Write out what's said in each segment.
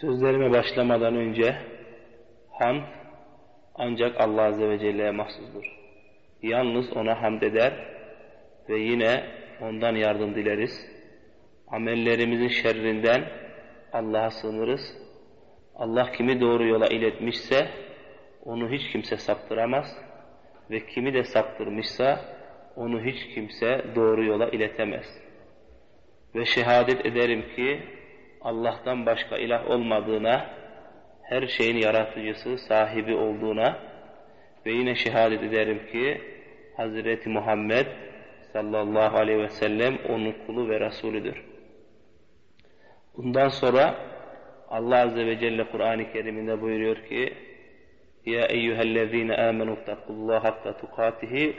Sözlerime başlamadan önce hamd ancak Allah Azze ve Celle'ye mahsustur. Yalnız ona hamd eder ve yine ondan yardım dileriz. Amellerimizin şerrinden Allah'a sığınırız. Allah kimi doğru yola iletmişse onu hiç kimse saptıramaz ve kimi de saptırmışsa onu hiç kimse doğru yola iletemez. Ve şehadet ederim ki Allah'tan başka ilah olmadığına, her şeyin yaratıcısı, sahibi olduğuna ve yine şehadet ederim ki Hazreti Muhammed sallallahu aleyhi ve sellem onun kulu ve Resulüdür. Bundan sonra Allah Azze ve Celle Kur'an-ı Kerim'inde buyuruyor ki Ya eyyühellezine amenu takullaha hakka tukatihi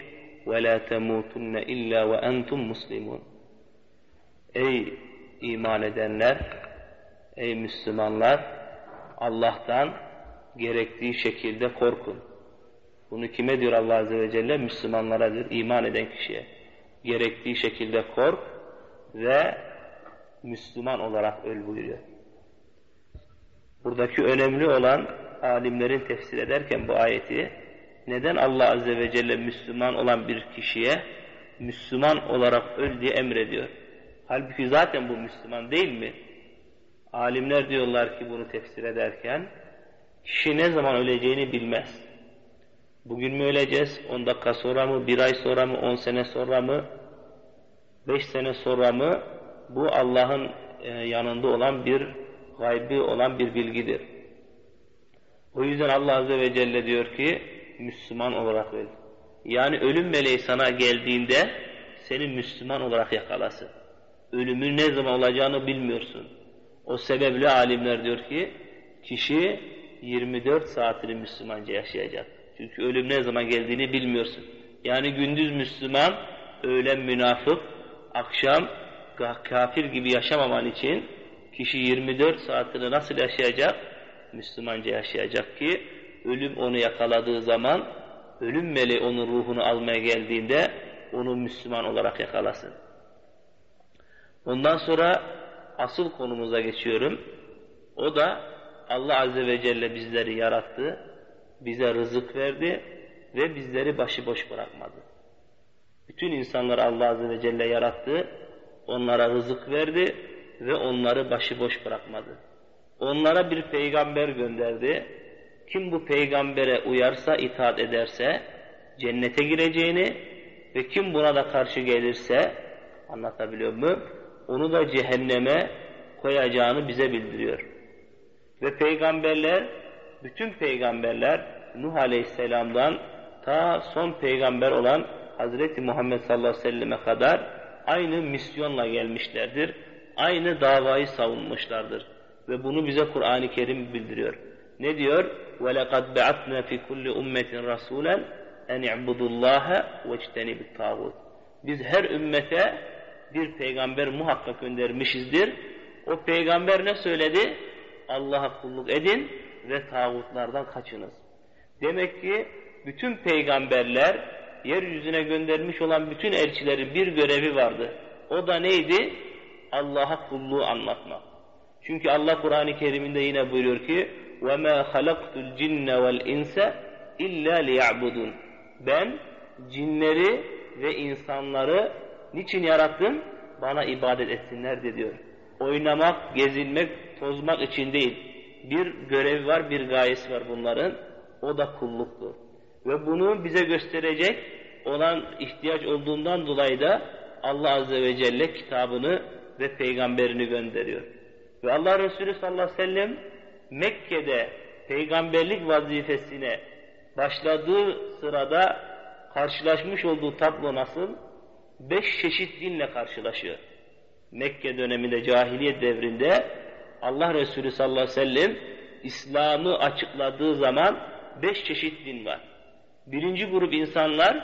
ve la temutunne illa ve entum muslimun Ey iman edenler, ey Müslümanlar, Allah'tan gerektiği şekilde korkun. Bunu kime diyor Allah Azze ve Celle? Müslümanlara diyor, iman eden kişiye. Gerektiği şekilde kork ve Müslüman olarak öl buyuruyor. Buradaki önemli olan alimlerin tefsir ederken bu ayeti neden Allah Azze ve Celle Müslüman olan bir kişiye Müslüman olarak öl diye emrediyor? Halbuki zaten bu Müslüman değil mi? Alimler diyorlar ki bunu tefsir ederken kişi ne zaman öleceğini bilmez. Bugün mü öleceğiz? 10 dakika sonra mı? Bir ay sonra mı? 10 sene sonra mı? 5 sene sonra mı? Bu Allah'ın yanında olan bir gaybi olan bir bilgidir. O yüzden Allah Azze ve Celle diyor ki Müslüman olarak öl. Yani ölüm meleği sana geldiğinde seni Müslüman olarak yakalasın. Ölümün ne zaman olacağını bilmiyorsun. O sebeple alimler diyor ki kişi 24 saatini Müslümanca yaşayacak. Çünkü ölüm ne zaman geldiğini bilmiyorsun. Yani gündüz Müslüman, öğlen münafık, akşam kafir gibi yaşamaman için kişi 24 saatini nasıl yaşayacak? Müslümanca yaşayacak ki ölüm onu yakaladığı zaman ölüm meleği onun ruhunu almaya geldiğinde onu Müslüman olarak yakalasın. Ondan sonra asıl konumuza geçiyorum. O da Allah Azze ve Celle bizleri yarattı, bize rızık verdi ve bizleri başıboş bırakmadı. Bütün insanları Allah Azze ve Celle yarattı, onlara rızık verdi ve onları başıboş bırakmadı. Onlara bir peygamber gönderdi. Kim bu peygambere uyarsa, itaat ederse cennete gireceğini ve kim buna da karşı gelirse, anlatabiliyor mu? Onu da cehenneme koyacağını bize bildiriyor. Ve peygamberler, bütün peygamberler Nuh Aleyhisselam'dan ta son peygamber olan Hazreti Muhammed sallallahu aleyhi ve selleme kadar aynı misyonla gelmişlerdir. Aynı davayı savunmuşlardır. Ve bunu bize Kur'an-ı Kerim bildiriyor. Ne diyor? وَلَقَدْ بَعَثْنَا فِي كُلِّ اُمَّةٍ رَسُولًا اَنْ اِعْبُدُ اللّٰهَ وَاجْتَنِبِ الطَّاغُوتِ Biz her ümmete bir peygamber muhakkak göndermişizdir. O peygamber ne söyledi? Allah'a kulluk edin ve tağutlardan kaçınız. Demek ki bütün peygamberler yeryüzüne göndermiş olan bütün elçilerin bir görevi vardı. O da neydi? Allah'a kulluğu anlatmak. Çünkü Allah Kur'an-ı Kerim'inde yine buyuruyor ki وَمَا خَلَقْتُ الْجِنَّ وَالْاِنْسَ اِلَّا لِيَعْبُدُونَ Ben cinleri ve insanları niçin yarattım? Bana ibadet etsinler de diyor. Oynamak, gezinmek, tozmak için değil. Bir görevi var, bir gayesi var bunların. O da kulluktur. Ve bunu bize gösterecek olan ihtiyaç olduğundan dolayı da Allah Azze ve Celle kitabını ve peygamberini gönderiyor. Ve Allah Resulü sallallahu aleyhi ve sellem Mekke'de peygamberlik vazifesine başladığı sırada karşılaşmış olduğu tablo nasıl? Beş çeşit dinle karşılaşıyor. Mekke döneminde, cahiliye devrinde Allah Resulü sallallahu aleyhi ve sellem İslam'ı açıkladığı zaman beş çeşit din var. Birinci grup insanlar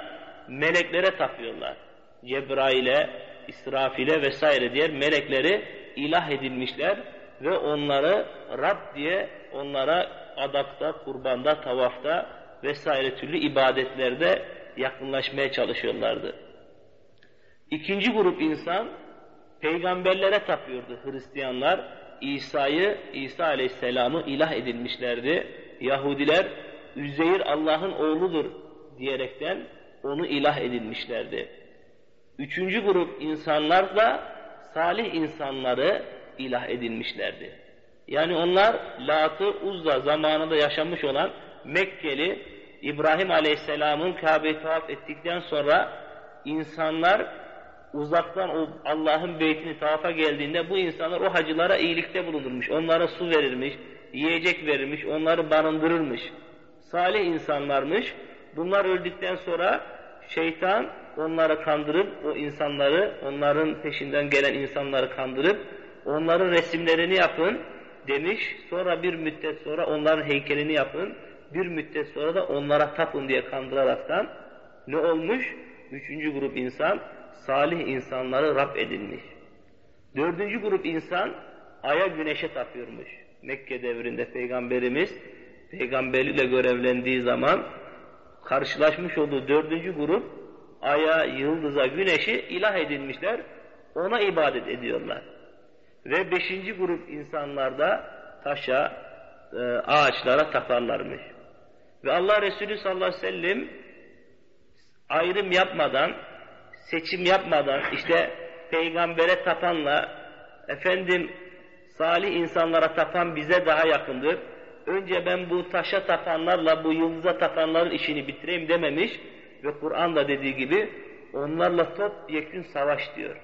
meleklere tapıyorlar. Cebrail'e, İsrafil'e vesaire diğer melekleri ilah edilmişler ve onları Rab diye onlara adakta, kurbanda, tavafta vesaire türlü ibadetlerde yakınlaşmaya çalışıyorlardı. İkinci grup insan peygamberlere tapıyordu Hristiyanlar. İsa'yı, İsa aleyhisselamı ilah edilmişlerdi. Yahudiler Üzeyir Allah'ın oğludur diyerekten onu ilah edilmişlerdi. Üçüncü grup insanlar da salih insanları ilah edilmişlerdi. Yani onlar Lat'ı Uzza zamanında yaşamış olan Mekkeli İbrahim Aleyhisselam'ın Kabe'yi tavaf ettikten sonra insanlar uzaktan o Allah'ın beytini tavafa geldiğinde bu insanlar o hacılara iyilikte bulunurmuş. Onlara su verirmiş, yiyecek verirmiş, onları barındırırmış. Salih insanlarmış. Bunlar öldükten sonra şeytan onları kandırıp o insanları, onların peşinden gelen insanları kandırıp onların resimlerini yapın demiş. Sonra bir müddet sonra onların heykelini yapın. Bir müddet sonra da onlara tapın diye kandıraraktan ne olmuş? Üçüncü grup insan salih insanları Rab edinmiş. Dördüncü grup insan aya güneşe tapıyormuş. Mekke devrinde Peygamberimiz peygamberliğiyle görevlendiği zaman karşılaşmış olduğu dördüncü grup aya, yıldıza, güneşi ilah edinmişler. Ona ibadet ediyorlar. Ve beşinci grup insanlar da taşa, e, ağaçlara taparlarmış. Ve Allah Resulü sallallahu aleyhi ve sellem ayrım yapmadan, seçim yapmadan işte peygambere tapanla efendim salih insanlara tapan bize daha yakındır. Önce ben bu taşa tapanlarla bu yıldıza tapanların işini bitireyim dememiş ve Kur'an da dediği gibi onlarla top yekün savaş diyor.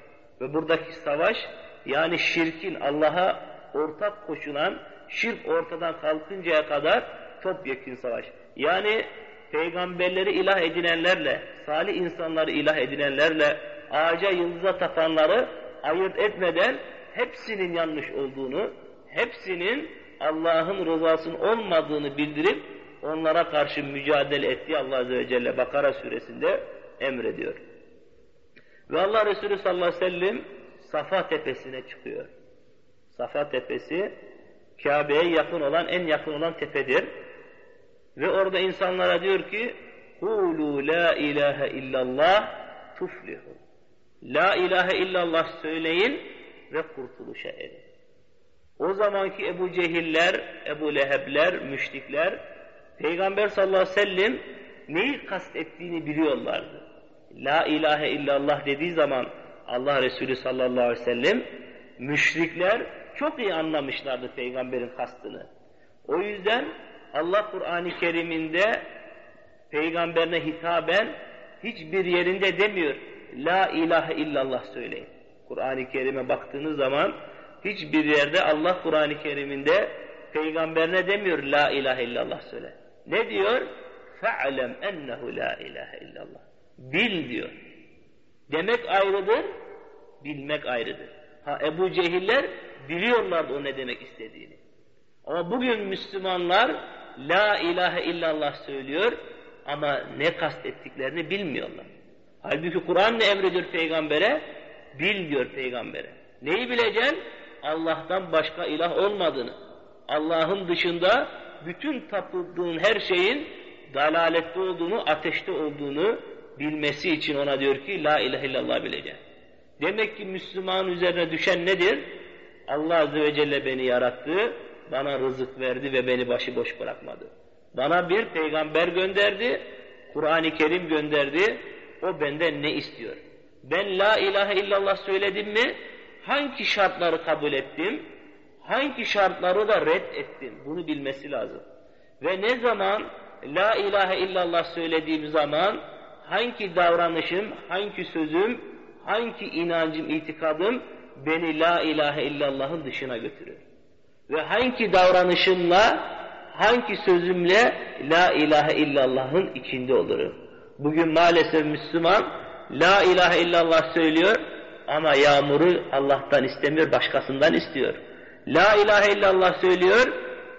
Ve buradaki savaş yani şirkin Allah'a ortak koşulan şirk ortadan kalkıncaya kadar top yekün savaş. Yani peygamberleri ilah edinenlerle, salih insanları ilah edinenlerle, ağaca yıldıza tapanları ayırt etmeden hepsinin yanlış olduğunu, hepsinin Allah'ın rızasının olmadığını bildirip onlara karşı mücadele ettiği Allah Azze ve Celle Bakara suresinde emrediyor. Ve Allah Resulü sallallahu aleyhi ve sellem Safa tepesine çıkıyor. Safa tepesi Kabe'ye yakın olan, en yakın olan tepedir. Ve orada insanlara diyor ki Kulu la ilahe illallah tuflihu. La ilahe illallah söyleyin ve kurtuluşa erin. O zamanki Ebu Cehiller, Ebu Lehebler, müşrikler Peygamber sallallahu aleyhi ve sellem neyi kastettiğini biliyorlardı. La ilahe illallah dediği zaman Allah Resulü sallallahu aleyhi ve sellem müşrikler çok iyi anlamışlardı peygamberin kastını. O yüzden Allah Kur'an-ı Kerim'inde peygamberine hitaben hiçbir yerinde demiyor La ilahe illallah söyleyin. Kur'an-ı Kerim'e baktığınız zaman hiçbir yerde Allah Kur'an-ı Kerim'inde peygamberine demiyor La ilahe illallah söyle. Ne diyor? Fe'lem ennehu la ilahe illallah. Bil diyor. Demek ayrıdır, bilmek ayrıdır. Ha Ebu Cehiller biliyorlardı o ne demek istediğini. Ama bugün Müslümanlar La ilahe illallah söylüyor ama ne kastettiklerini bilmiyorlar. Halbuki Kur'an ne emrediyor peygambere? Bil diyor peygambere. Neyi bileceksin? Allah'tan başka ilah olmadığını. Allah'ın dışında bütün tapıldığın her şeyin dalalette olduğunu, ateşte olduğunu bilmesi için ona diyor ki La ilahe illallah bileceksin. Demek ki Müslüman üzerine düşen nedir? Allah Azze ve Celle beni yarattı, bana rızık verdi ve beni başıboş bırakmadı. Bana bir peygamber gönderdi, Kur'an-ı Kerim gönderdi, o benden ne istiyor? Ben la ilahe illallah söyledim mi, hangi şartları kabul ettim, hangi şartları da red ettim, bunu bilmesi lazım. Ve ne zaman la ilahe illallah söylediğim zaman, hangi davranışım, hangi sözüm, hangi inancım, itikadım beni la ilahe illallah'ın dışına götürür. Ve hangi davranışımla, hangi sözümle la ilahe illallah'ın içinde olurum. Bugün maalesef Müslüman la ilahe illallah söylüyor ama yağmuru Allah'tan istemiyor, başkasından istiyor. La ilahe illallah söylüyor,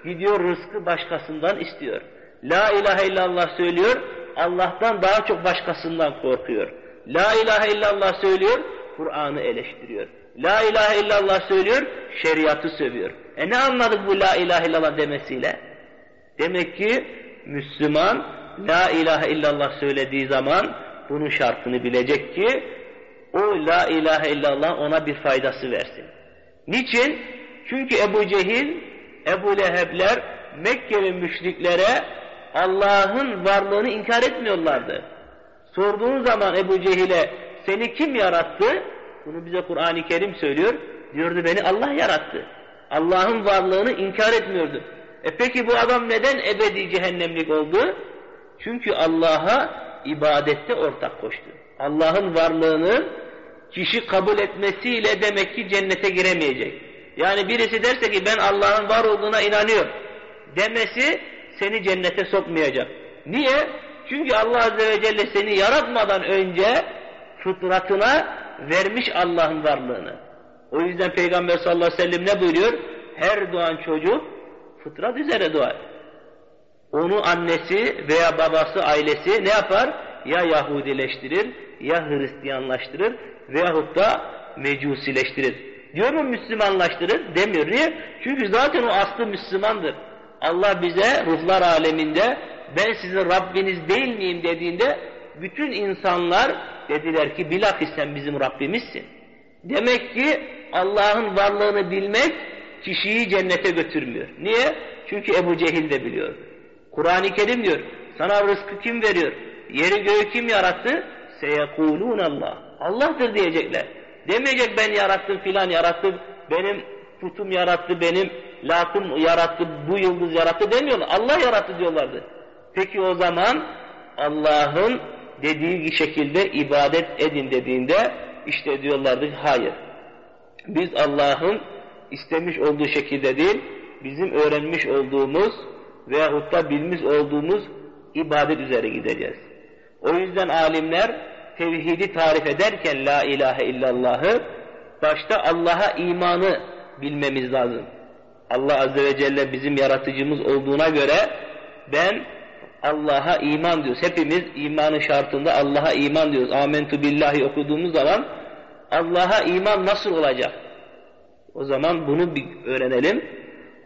gidiyor rızkı başkasından istiyor. La ilahe illallah söylüyor, Allah'tan daha çok başkasından korkuyor. La ilahe illallah söylüyor, Kur'an'ı eleştiriyor. La ilahe illallah söylüyor, şeriatı sövüyor. E ne anladık bu la ilahe illallah demesiyle? Demek ki Müslüman la ilahe illallah söylediği zaman bunun şartını bilecek ki o la ilahe illallah ona bir faydası versin. Niçin? Çünkü Ebu Cehil, Ebu Lehebler Mekkeli müşriklere Allah'ın varlığını inkar etmiyorlardı. Sorduğun zaman Ebu Cehil'e seni kim yarattı? Bunu bize Kur'an-ı Kerim söylüyor. Diyordu beni Allah yarattı. Allah'ın varlığını inkar etmiyordu. E peki bu adam neden ebedi cehennemlik oldu? Çünkü Allah'a ibadette ortak koştu. Allah'ın varlığını kişi kabul etmesiyle demek ki cennete giremeyecek. Yani birisi derse ki ben Allah'ın var olduğuna inanıyorum demesi seni cennete sokmayacak. Niye? Çünkü Allah Azze ve Celle seni yaratmadan önce fıtratına vermiş Allah'ın varlığını. O yüzden Peygamber sallallahu aleyhi ve sellem ne buyuruyor? Her doğan çocuk fıtrat üzere doğar. Onu annesi veya babası, ailesi ne yapar? Ya Yahudileştirir, ya Hristiyanlaştırır veyahut da mecusileştirir. Diyor mu Müslümanlaştırır? Demiyor. Niye? Çünkü zaten o aslı Müslümandır. Allah bize ruhlar aleminde ben sizin Rabbiniz değil miyim dediğinde bütün insanlar dediler ki bilakis sen bizim Rabbimizsin. Demek ki Allah'ın varlığını bilmek kişiyi cennete götürmüyor. Niye? Çünkü Ebu Cehil de biliyor. Kur'an-ı Kerim diyor, sana rızkı kim veriyor? Yeri göğü kim yarattı? Seyekulûn Allah. Allah'tır diyecekler. Demeyecek ben yarattım filan yarattı, benim putum yarattı, benim latım yarattı, bu yıldız yarattı demiyorlar. Allah yarattı diyorlardı. Peki o zaman Allah'ın dediği şekilde ibadet edin dediğinde işte diyorlardı hayır. Biz Allah'ın istemiş olduğu şekilde değil, bizim öğrenmiş olduğumuz veyahut da bilmiş olduğumuz ibadet üzere gideceğiz. O yüzden alimler tevhidi tarif ederken la ilahe illallahı başta Allah'a imanı bilmemiz lazım. Allah Azze ve Celle bizim yaratıcımız olduğuna göre ben Allah'a iman diyoruz. Hepimiz imanın şartında Allah'a iman diyoruz. Amentu billahi okuduğumuz zaman Allah'a iman nasıl olacak? O zaman bunu bir öğrenelim.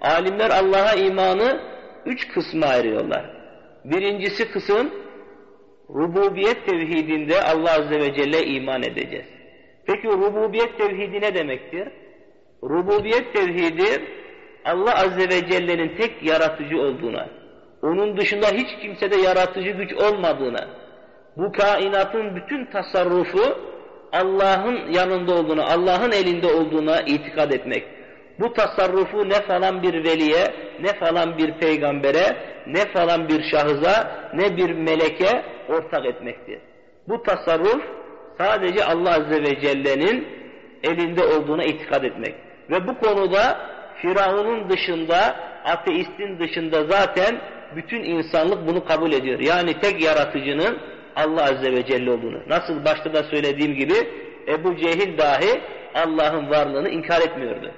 Alimler Allah'a imanı üç kısma ayırıyorlar. Birincisi kısım rububiyet tevhidinde Allah Azze ve Celle iman edeceğiz. Peki rububiyet tevhidi ne demektir? Rububiyet tevhidi Allah Azze ve Celle'nin tek yaratıcı olduğuna, onun dışında hiç kimsede yaratıcı güç olmadığına, bu kainatın bütün tasarrufu Allah'ın yanında olduğuna, Allah'ın elinde olduğuna itikad etmek. Bu tasarrufu ne falan bir veliye, ne falan bir peygambere, ne falan bir şahıza, ne bir meleke ortak etmektir. Bu tasarruf sadece Allah Azze ve Celle'nin elinde olduğuna itikad etmek. Ve bu konuda Firavun'un dışında, ateistin dışında zaten bütün insanlık bunu kabul ediyor. Yani tek yaratıcının Allah Azze ve Celle olduğunu. Nasıl başta da söylediğim gibi Ebu Cehil dahi Allah'ın varlığını inkar etmiyordu.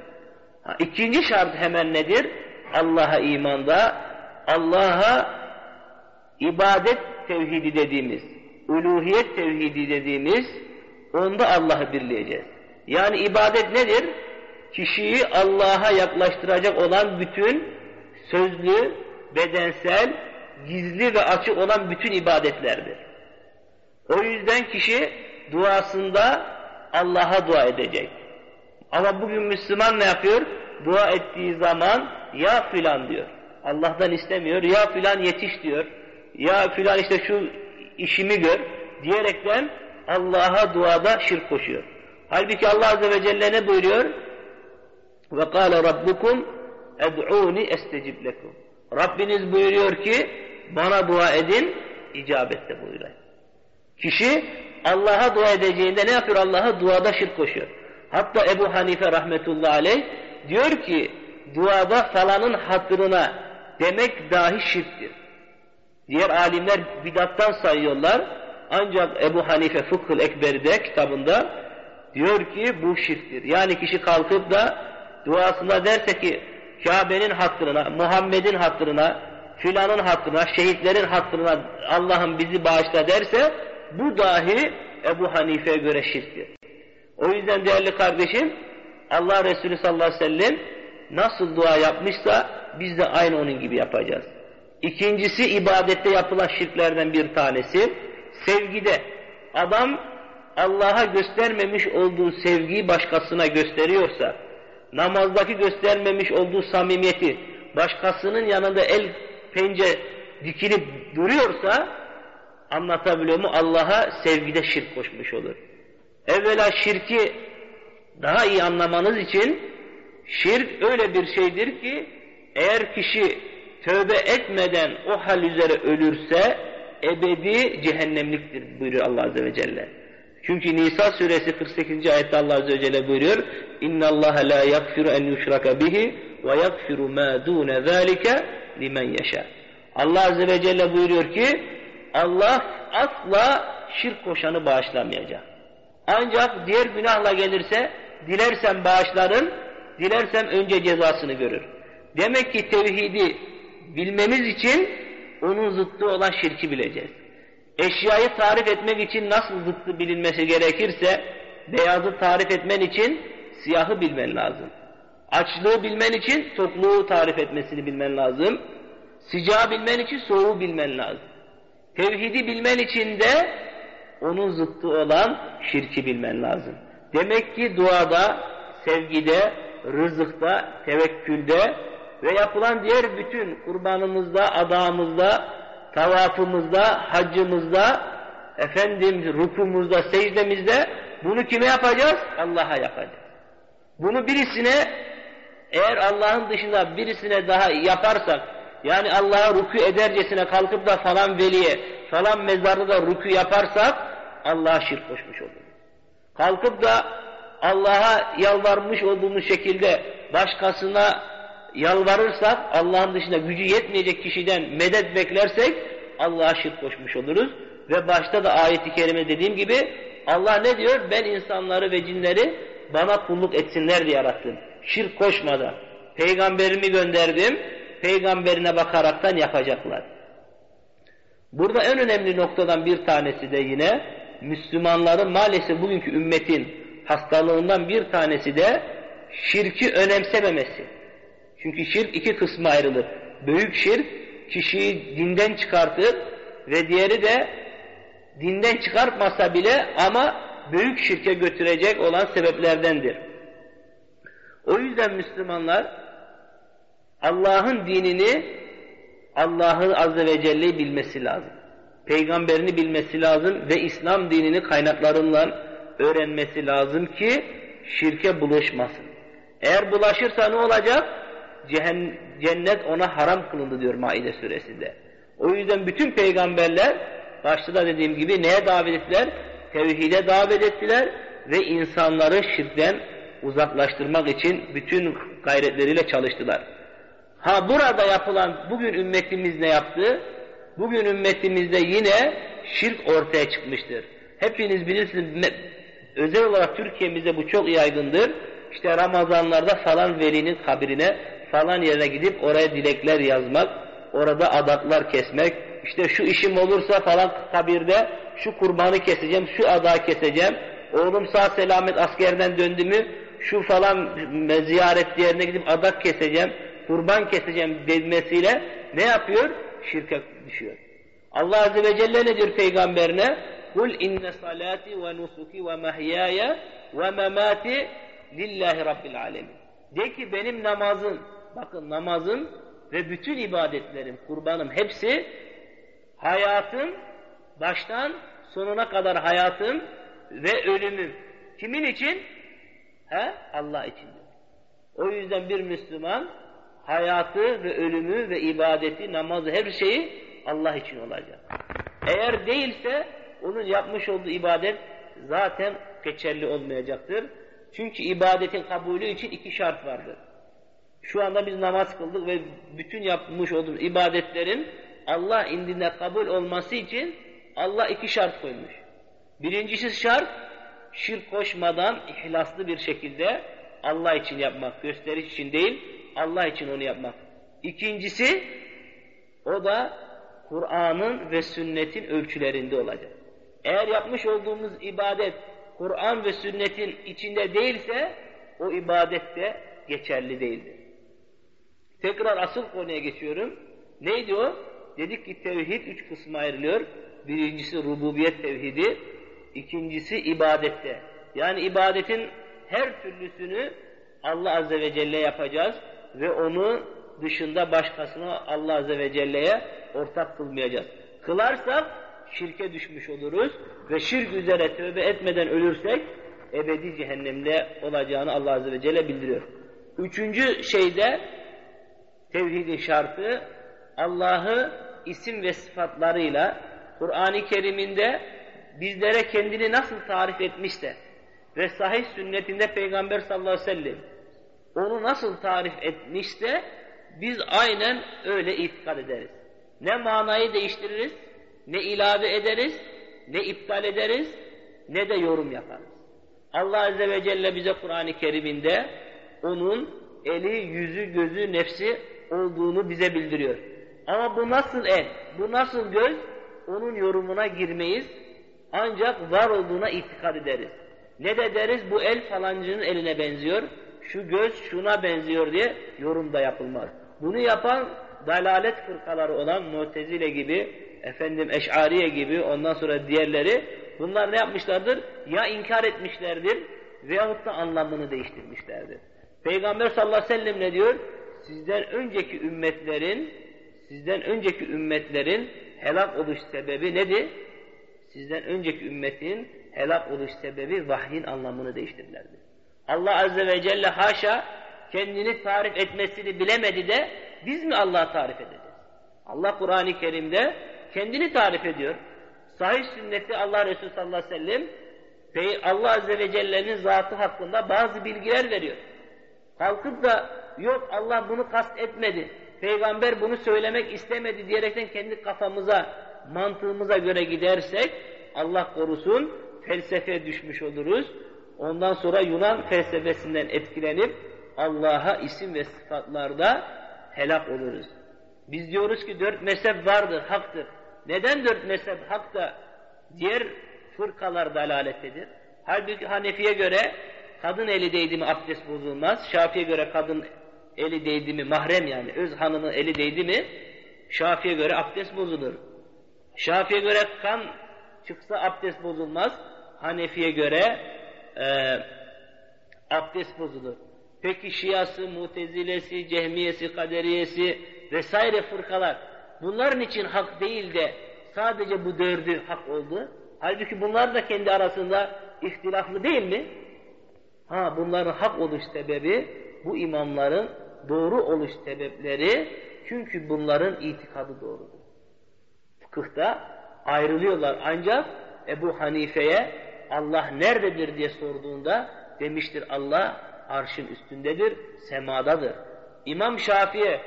Ha, ikinci şart hemen nedir? Allah'a imanda, Allah'a ibadet tevhidi dediğimiz, uluhiyet tevhidi dediğimiz, onda Allah'ı birleyeceğiz. Yani ibadet nedir? Kişiyi Allah'a yaklaştıracak olan bütün sözlü, bedensel, gizli ve açık olan bütün ibadetlerdir. O yüzden kişi duasında Allah'a dua edecek. Ama bugün Müslüman ne yapıyor? Dua ettiği zaman ya filan diyor. Allah'tan istemiyor. Ya filan yetiş diyor. Ya filan işte şu işimi gör diyerekten Allah'a duada şirk koşuyor. Halbuki Allah Azze ve Celle ne buyuruyor? Kâle rabbukum ed'ûni estecib lekum. Rabbiniz buyuruyor ki bana dua edin, icabette buyurayım. Kişi Allah'a dua edeceğinde ne yapıyor? Allah'a duada şirk koşuyor. Hatta Ebu Hanife rahmetullahi aleyh diyor ki duada falanın hatırına demek dahi şirktir. Diğer alimler bidattan sayıyorlar. Ancak Ebu Hanife Fıkhıl Ekber'de kitabında Diyor ki bu şirktir. Yani kişi kalkıp da duasında derse ki Kabe'nin hatırına, Muhammed'in hatırına, filanın hatırına, şehitlerin hatırına Allah'ım bizi bağışla derse bu dahi Ebu Hanife'ye göre şirktir. O yüzden değerli kardeşim Allah Resulü sallallahu aleyhi ve sellem nasıl dua yapmışsa biz de aynı onun gibi yapacağız. İkincisi ibadette yapılan şirklerden bir tanesi sevgide. Adam Allah'a göstermemiş olduğu sevgiyi başkasına gösteriyorsa, namazdaki göstermemiş olduğu samimiyeti başkasının yanında el pence dikilip duruyorsa, anlatabiliyor mu? Allah'a sevgide şirk koşmuş olur. Evvela şirki daha iyi anlamanız için şirk öyle bir şeydir ki eğer kişi tövbe etmeden o hal üzere ölürse ebedi cehennemliktir buyuruyor Allah Azze ve Celle. Çünkü Nisa suresi 48. ayette Allah Azze ve Celle buyuruyor اِنَّ اللّٰهَ لَا يَغْفِرُ اَنْ يُشْرَكَ بِهِ وَيَغْفِرُ مَا دُونَ ذَٰلِكَ لِمَنْ يَشَاءُ Allah Azze ve Celle buyuruyor ki Allah asla şirk koşanı bağışlamayacak. Ancak diğer günahla gelirse dilersen bağışlarım, dilersem önce cezasını görür. Demek ki tevhidi bilmemiz için onun zıttı olan şirki bileceğiz. Eşyayı tarif etmek için nasıl zıttı bilinmesi gerekirse, beyazı tarif etmen için siyahı bilmen lazım. Açlığı bilmen için tokluğu tarif etmesini bilmen lazım. Sıcağı bilmen için soğuğu bilmen lazım. Tevhidi bilmen için de onun zıttı olan şirki bilmen lazım. Demek ki duada, sevgide, rızıkta, tevekkülde ve yapılan diğer bütün kurbanımızda, adağımızda, tavafımızda, haccımızda, efendim rukumuzda, secdemizde bunu kime yapacağız? Allah'a yapacağız. Bunu birisine eğer Allah'ın dışında birisine daha yaparsak, yani Allah'a ruku edercesine kalkıp da falan veliye, falan mezarda da ruku yaparsak, Allah'a şirk koşmuş oluruz. Kalkıp da Allah'a yalvarmış olduğumuz şekilde başkasına yalvarırsak, Allah'ın dışında gücü yetmeyecek kişiden medet beklersek, Allah'a şirk koşmuş oluruz. Ve başta da ayeti kerime dediğim gibi, Allah ne diyor? Ben insanları ve cinleri bana kulluk etsinler diye yarattım. Şirk koşmadan. Peygamberimi gönderdim, peygamberine bakaraktan yapacaklar. Burada en önemli noktadan bir tanesi de yine, Müslümanların maalesef bugünkü ümmetin hastalığından bir tanesi de şirki önemsememesi. Çünkü şirk iki kısma ayrılır. Büyük şirk kişiyi dinden çıkartır ve diğeri de dinden çıkartmasa bile ama büyük şirke götürecek olan sebeplerdendir. O yüzden Müslümanlar Allah'ın dinini Allah'ı Azze ve Celle'yi bilmesi lazım. Peygamberini bilmesi lazım ve İslam dinini kaynaklarından öğrenmesi lazım ki şirke bulaşmasın. Eğer bulaşırsa ne olacak? Cennet ona haram kılındı diyor Maide suresinde. O yüzden bütün peygamberler başta da dediğim gibi neye davet ettiler? Tevhide davet ettiler ve insanları şirkten uzaklaştırmak için bütün gayretleriyle çalıştılar. Ha burada yapılan bugün ümmetimiz ne yaptı? Bugün ümmetimizde yine şirk ortaya çıkmıştır. Hepiniz bilirsiniz, özel olarak Türkiye'mizde bu çok yaygındır. İşte Ramazanlarda falan velinin kabirine, falan yerine gidip oraya dilekler yazmak, orada adaklar kesmek, işte şu işim olursa falan kabirde şu kurbanı keseceğim, şu adağı keseceğim, oğlum sağ selamet askerden döndü mü, şu falan ziyaret yerine gidip adak keseceğim, kurban keseceğim demesiyle ne yapıyor? Şirke düşüyor. Allah Azze ve Celle ne diyor peygamberine? Kul inne salati ve nusuki ve mehyaya ve memati lillahi rabbil alemin. De ki benim namazım, bakın namazım ve bütün ibadetlerim, kurbanım hepsi hayatım, baştan sonuna kadar hayatım ve ölümüm. Kimin için? He? Allah için. O yüzden bir Müslüman hayatı ve ölümü ve ibadeti, namazı, her şeyi Allah için olacak. Eğer değilse onun yapmış olduğu ibadet zaten geçerli olmayacaktır. Çünkü ibadetin kabulü için iki şart vardır. Şu anda biz namaz kıldık ve bütün yapmış olduğumuz ibadetlerin Allah indinde kabul olması için Allah iki şart koymuş. Birincisi şart, şirk koşmadan ihlaslı bir şekilde Allah için yapmak, gösteriş için değil, Allah için onu yapmak. İkincisi, o da Kur'an'ın ve sünnetin ölçülerinde olacak. Eğer yapmış olduğumuz ibadet Kur'an ve sünnetin içinde değilse o ibadet de geçerli değildir. Tekrar asıl konuya geçiyorum. Neydi o? Dedik ki tevhid üç kısma ayrılıyor. Birincisi rububiyet tevhidi, ikincisi ibadette. Yani ibadetin her türlüsünü Allah Azze ve Celle yapacağız ve onu dışında başkasına Allah Azze ve Celle'ye ortak kılmayacağız. Kılarsak şirke düşmüş oluruz ve şirk üzere tövbe etmeden ölürsek ebedi cehennemde olacağını Allah Azze ve Celle bildiriyor. Üçüncü şeyde tevhidin şartı Allah'ı isim ve sıfatlarıyla Kur'an-ı Kerim'inde bizlere kendini nasıl tarif etmişse ve sahih sünnetinde Peygamber sallallahu aleyhi ve sellem onu nasıl tarif etmişse biz aynen öyle itikad ederiz. Ne manayı değiştiririz, ne ilave ederiz, ne iptal ederiz, ne de yorum yaparız. Allah Azze ve Celle bize Kur'an-ı Kerim'inde onun eli, yüzü, gözü, nefsi olduğunu bize bildiriyor. Ama bu nasıl el, bu nasıl göz, onun yorumuna girmeyiz. Ancak var olduğuna itikad ederiz. Ne de deriz bu el falancının eline benziyor, şu göz şuna benziyor diye yorum da yapılmaz. Bunu yapan dalalet fırkaları olan Mu'tezile gibi, efendim Eş'ariye gibi, ondan sonra diğerleri bunlar ne yapmışlardır? Ya inkar etmişlerdir veyahut da anlamını değiştirmişlerdir. Peygamber sallallahu aleyhi ve sellem ne diyor? Sizden önceki ümmetlerin sizden önceki ümmetlerin helak oluş sebebi nedir? Sizden önceki ümmetin helak oluş sebebi vahyin anlamını değiştirdilerdi. Allah Azze ve Celle haşa kendini tarif etmesini bilemedi de biz mi Allah'ı tarif edeceğiz? Allah Kur'an-ı Kerim'de kendini tarif ediyor. Sahih sünneti Allah Resulü sallallahu aleyhi ve sellem Allah Azze ve Celle'nin zatı hakkında bazı bilgiler veriyor. Kalkıp da yok Allah bunu kast etmedi, peygamber bunu söylemek istemedi diyerekten kendi kafamıza, mantığımıza göre gidersek Allah korusun felsefe düşmüş oluruz. Ondan sonra Yunan felsefesinden etkilenip Allah'a isim ve sıfatlarda helak oluruz. Biz diyoruz ki dört mezhep vardır, haktır. Neden dört mezhep hak da diğer fırkalar dalalettedir? Halbuki Hanefi'ye göre kadın eli değdi mi abdest bozulmaz. Şafi'ye göre kadın eli değdi mi mahrem yani öz hanımın eli değdi mi Şafi'ye göre abdest bozulur. Şafi'ye göre kan çıksa abdest bozulmaz. Hanefi'ye göre e, abdest bozulur. Peki Şiası, Mutezilesi, Cehmiyesi, Kaderiyesi vesaire fırkalar bunların için hak değil de sadece bu dördü hak oldu. Halbuki bunlar da kendi arasında ihtilaflı değil mi? Ha bunların hak oluş sebebi bu imamların doğru oluş sebepleri çünkü bunların itikadı doğrudur. Fıkıhta ayrılıyorlar ancak Ebu Hanife'ye Allah nerededir diye sorduğunda demiştir Allah arşın üstündedir, semadadır. İmam Şafii'ye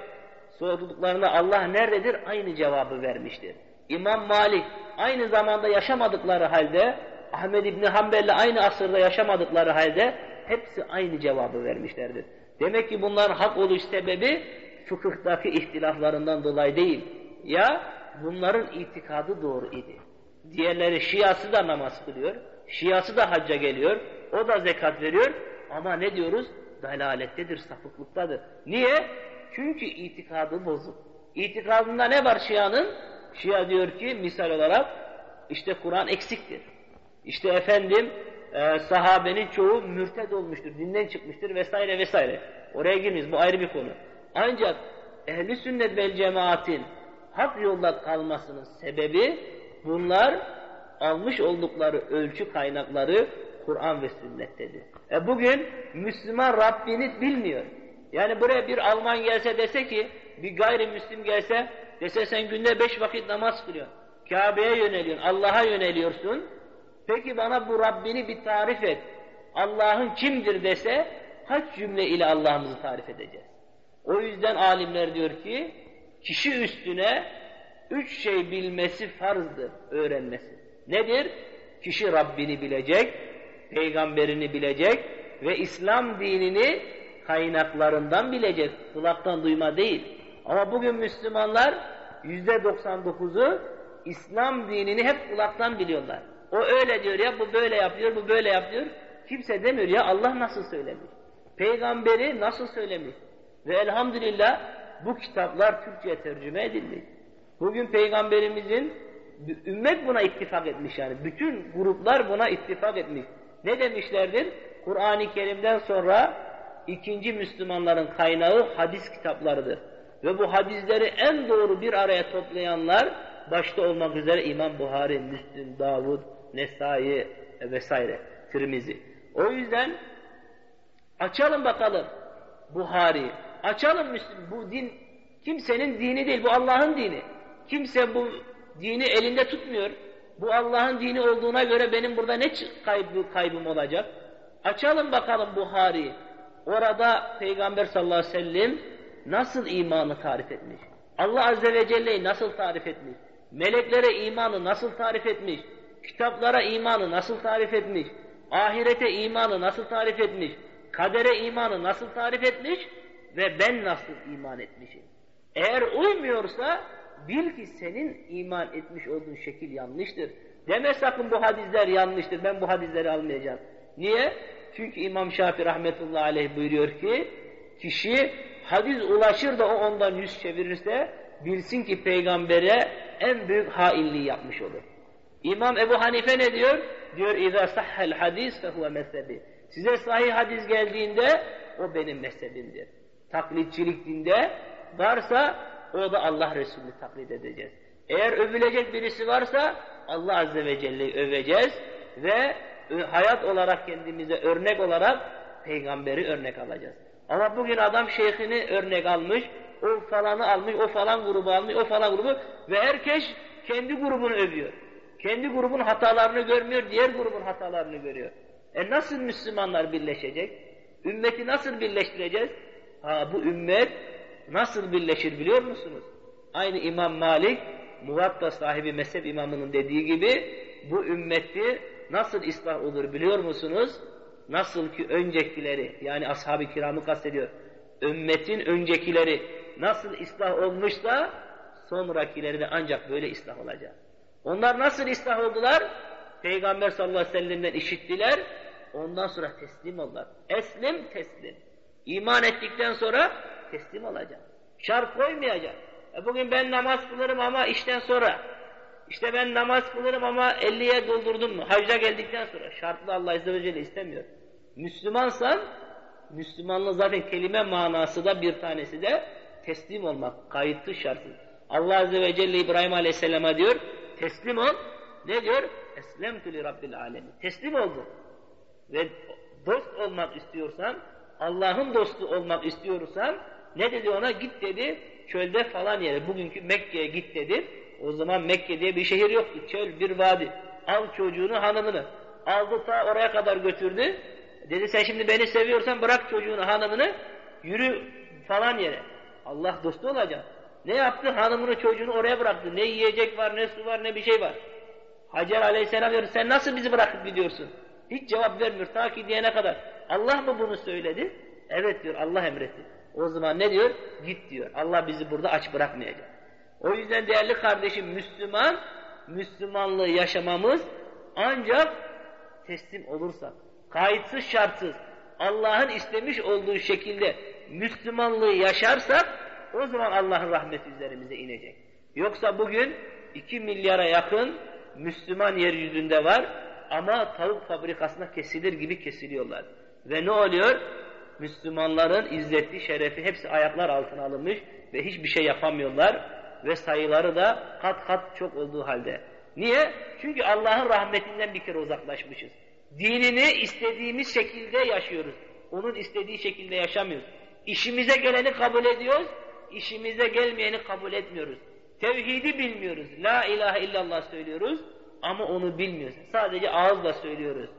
sorduklarında Allah nerededir? Aynı cevabı vermiştir. İmam Malik aynı zamanda yaşamadıkları halde Ahmed İbni Hanbel'le aynı asırda yaşamadıkları halde hepsi aynı cevabı vermişlerdir. Demek ki bunların hak oluş sebebi fıkıhtaki ihtilaflarından dolayı değil. Ya bunların itikadı doğru idi. Diğerleri Şiası da namaz kılıyor, Şiası da hacca geliyor, o da zekat veriyor ama ne diyoruz? Dalalettedir, sapıklıktadır. Niye? Çünkü itikadı bozuk. İtikadında ne var Şia'nın? Şia diyor ki misal olarak işte Kur'an eksiktir. İşte efendim e, sahabenin çoğu mürted olmuştur, dinden çıkmıştır vesaire vesaire. Oraya girmeyiz, bu ayrı bir konu. Ancak ehli sünnet vel cemaatin hak yolda kalmasının sebebi bunlar almış oldukları ölçü kaynakları Kur'an ve sünnettedir. E bugün Müslüman Rabbini bilmiyor. Yani buraya bir Alman gelse dese ki, bir gayrimüslim gelse, dese sen günde beş vakit namaz kılıyorsun, Kabe'ye yöneliyorsun, Allah'a yöneliyorsun, Peki bana bu Rabbini bir tarif et. Allah'ın kimdir dese kaç cümle ile Allah'ımızı tarif edeceğiz? O yüzden alimler diyor ki kişi üstüne üç şey bilmesi farzdır, öğrenmesi. Nedir? Kişi Rabbini bilecek, peygamberini bilecek ve İslam dinini kaynaklarından bilecek, kulaktan duyma değil. Ama bugün Müslümanlar yüzde 99'u İslam dinini hep kulaktan biliyorlar. O öyle diyor ya, bu böyle yapıyor, bu böyle yapıyor. Kimse demiyor ya Allah nasıl söylemiş? Peygamberi nasıl söylemiş? Ve elhamdülillah bu kitaplar Türkçe'ye tercüme edildi. Bugün Peygamberimizin ümmet buna ittifak etmiş yani. Bütün gruplar buna ittifak etmiş. Ne demişlerdir? Kur'an-ı Kerim'den sonra ikinci Müslümanların kaynağı hadis kitaplarıdır. Ve bu hadisleri en doğru bir araya toplayanlar başta olmak üzere İmam Buhari, Müslim, Davud, Nesai vesaire, Tirmizi. O yüzden açalım bakalım Buhari, açalım Müslim. Bu din kimsenin dini değil, bu Allah'ın dini. Kimse bu dini elinde tutmuyor. Bu Allah'ın dini olduğuna göre benim burada ne kaybı, kaybım olacak? Açalım bakalım Buhari. Orada Peygamber sallallahu aleyhi ve sellem nasıl imanı tarif etmiş? Allah azze ve celle'yi nasıl tarif etmiş? Meleklere imanı nasıl tarif etmiş? Kitaplara imanı nasıl tarif etmiş? Ahirete imanı nasıl tarif etmiş? Kadere imanı nasıl tarif etmiş? Ve ben nasıl iman etmişim? Eğer uymuyorsa bil ki senin iman etmiş olduğun şekil yanlıştır. Deme sakın bu hadisler yanlıştır, ben bu hadisleri almayacağım. Niye? Çünkü İmam Şafii rahmetullahi aleyh buyuruyor ki, kişi hadis ulaşır da o ondan yüz çevirirse, bilsin ki peygambere en büyük hainliği yapmış olur. İmam Ebu Hanife ne diyor? Diyor, اِذَا صَحَّ الْحَدِيث فَهُوَ mezhebi. Size sahih hadis geldiğinde, o benim mezhebimdir. Taklitçilik dinde varsa, o da Allah Resulü'nü taklit edeceğiz. Eğer övülecek birisi varsa, Allah Azze ve Celle'yi öveceğiz ve hayat olarak kendimize örnek olarak peygamberi örnek alacağız. Ama bugün adam şeyhini örnek almış, o falanı almış, o falan grubu almış, o falan grubu ve herkes kendi grubunu övüyor. Kendi grubun hatalarını görmüyor, diğer grubun hatalarını görüyor. E nasıl Müslümanlar birleşecek? Ümmeti nasıl birleştireceğiz? Ha bu ümmet nasıl birleşir biliyor musunuz? Aynı İmam Malik, Muvatta sahibi mezhep imamının dediği gibi bu ümmeti nasıl ıslah olur biliyor musunuz? Nasıl ki öncekileri yani ashab-ı kiramı kastediyor. Ümmetin öncekileri nasıl ıslah olmuşsa sonrakileri de ancak böyle ıslah olacak. Onlar nasıl ıslah oldular? Peygamber sallallahu aleyhi ve sellem'den işittiler. Ondan sonra teslim oldular. Eslim teslim. İman ettikten sonra teslim olacak. Şart koymayacak. E bugün ben namaz kılarım ama işten sonra işte ben namaz kılırım ama 50'ye doldurdum mu? Hacda geldikten sonra. Şartlı Allah Azze ve Celle istemiyor. Müslümansan, Müslümanlığı zaten kelime manası da bir tanesi de teslim olmak. Kayıtlı şartsız. Allah Azze ve Celle İbrahim Aleyhisselam'a diyor, teslim ol. Ne diyor? Eslemtü li Rabbil Alemin. Teslim oldu. Ve dost olmak istiyorsan, Allah'ın dostu olmak istiyorsan, ne dedi ona? Git dedi, çölde falan yere, bugünkü Mekke'ye git dedi. O zaman Mekke diye bir şehir yoktu. Çöl, bir vadi. Al çocuğunu, hanımını. Aldı ta oraya kadar götürdü. Dedi sen şimdi beni seviyorsan bırak çocuğunu, hanımını. Yürü falan yere. Allah dostu olacak. Ne yaptı? Hanımını, çocuğunu oraya bıraktı. Ne yiyecek var, ne su var, ne bir şey var. Hacer aleyhisselam diyor, sen nasıl bizi bırakıp gidiyorsun? Hiç cevap vermiyor ta ki diyene kadar. Allah mı bunu söyledi? Evet diyor, Allah emretti. O zaman ne diyor? Git diyor. Allah bizi burada aç bırakmayacak. O yüzden değerli kardeşim Müslüman, Müslümanlığı yaşamamız ancak teslim olursak, kayıtsız şartsız, Allah'ın istemiş olduğu şekilde Müslümanlığı yaşarsak, o zaman Allah'ın rahmeti üzerimize inecek. Yoksa bugün iki milyara yakın Müslüman yeryüzünde var ama tavuk fabrikasına kesilir gibi kesiliyorlar. Ve ne oluyor? Müslümanların izzeti, şerefi hepsi ayaklar altına alınmış ve hiçbir şey yapamıyorlar ve sayıları da kat kat çok olduğu halde. Niye? Çünkü Allah'ın rahmetinden bir kere uzaklaşmışız. Dinini istediğimiz şekilde yaşıyoruz. Onun istediği şekilde yaşamıyoruz. İşimize geleni kabul ediyoruz, işimize gelmeyeni kabul etmiyoruz. Tevhidi bilmiyoruz. La ilahe illallah söylüyoruz ama onu bilmiyoruz. Sadece ağızla söylüyoruz.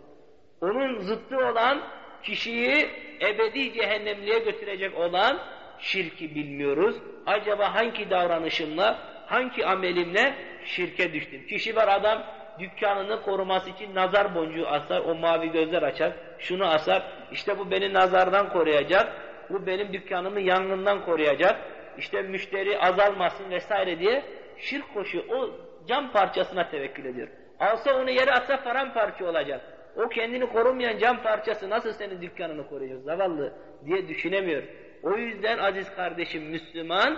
Onun zıttı olan kişiyi ebedi cehennemliğe götürecek olan şirki bilmiyoruz. Acaba hangi davranışımla, hangi amelimle şirke düştüm? Kişi var adam dükkanını koruması için nazar boncuğu asar, o mavi gözler açar, şunu asar, işte bu beni nazardan koruyacak, bu benim dükkanımı yangından koruyacak, işte müşteri azalmasın vesaire diye şirk koşuyor. O cam parçasına tevekkül ediyor. Alsa onu yere atsa paramparça olacak. O kendini korumayan cam parçası nasıl senin dükkanını koruyacak zavallı diye düşünemiyor. O yüzden aziz kardeşim Müslüman,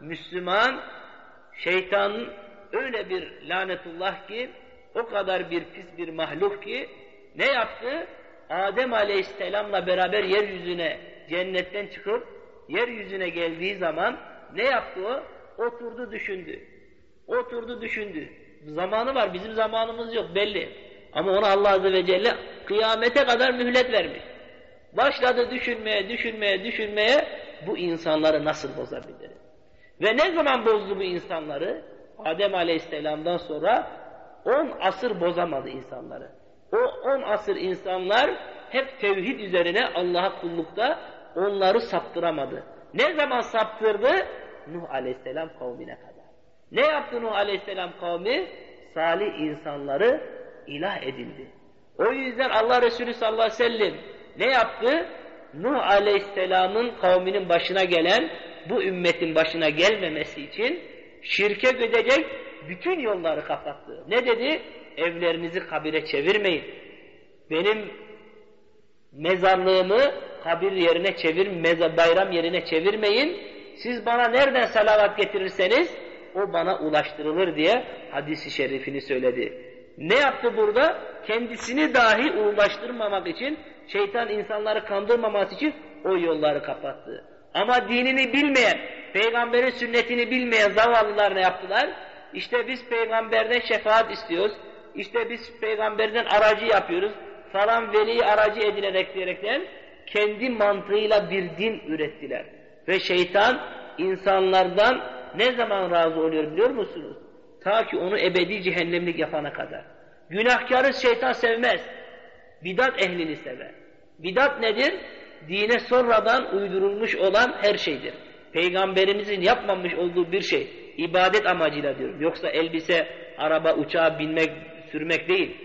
Müslüman şeytanın öyle bir lanetullah ki o kadar bir pis bir mahluk ki ne yaptı? Adem aleyhisselamla beraber yeryüzüne cennetten çıkıp yeryüzüne geldiği zaman ne yaptı o? Oturdu düşündü. Oturdu düşündü. Zamanı var bizim zamanımız yok belli. Ama ona Allah Azze ve Celle kıyamete kadar mühlet vermiş. Başladı düşünmeye, düşünmeye, düşünmeye bu insanları nasıl bozabiliriz? Ve ne zaman bozdu bu insanları? Adem Aleyhisselam'dan sonra on asır bozamadı insanları. O on asır insanlar hep tevhid üzerine Allah'a kullukta onları saptıramadı. Ne zaman saptırdı? Nuh Aleyhisselam kavmine kadar. Ne yaptı Nuh Aleyhisselam kavmi? Salih insanları ilah edildi. O yüzden Allah Resulü sallallahu aleyhi ve sellem ne yaptı? Nuh Aleyhisselam'ın kavminin başına gelen, bu ümmetin başına gelmemesi için şirke gidecek bütün yolları kapattı. Ne dedi? Evlerinizi kabire çevirmeyin. Benim mezarlığımı kabir yerine çevir, mezar, bayram yerine çevirmeyin. Siz bana nereden salavat getirirseniz o bana ulaştırılır diye hadisi şerifini söyledi. Ne yaptı burada? Kendisini dahi ulaştırmamak için, şeytan insanları kandırmaması için o yolları kapattı. Ama dinini bilmeyen, peygamberin sünnetini bilmeyen zavallılar ne yaptılar? İşte biz peygamberden şefaat istiyoruz, işte biz peygamberden aracı yapıyoruz, falan veli aracı edilerek diyerekten kendi mantığıyla bir din ürettiler. Ve şeytan insanlardan ne zaman razı oluyor biliyor musunuz? Ta ki onu ebedi cehennemlik yapana kadar. Günahkarı şeytan sevmez. Bidat ehlini sever. Bidat nedir? Dine sonradan uydurulmuş olan her şeydir. Peygamberimizin yapmamış olduğu bir şey. İbadet amacıyla diyorum. Yoksa elbise, araba, uçağa binmek, sürmek değil.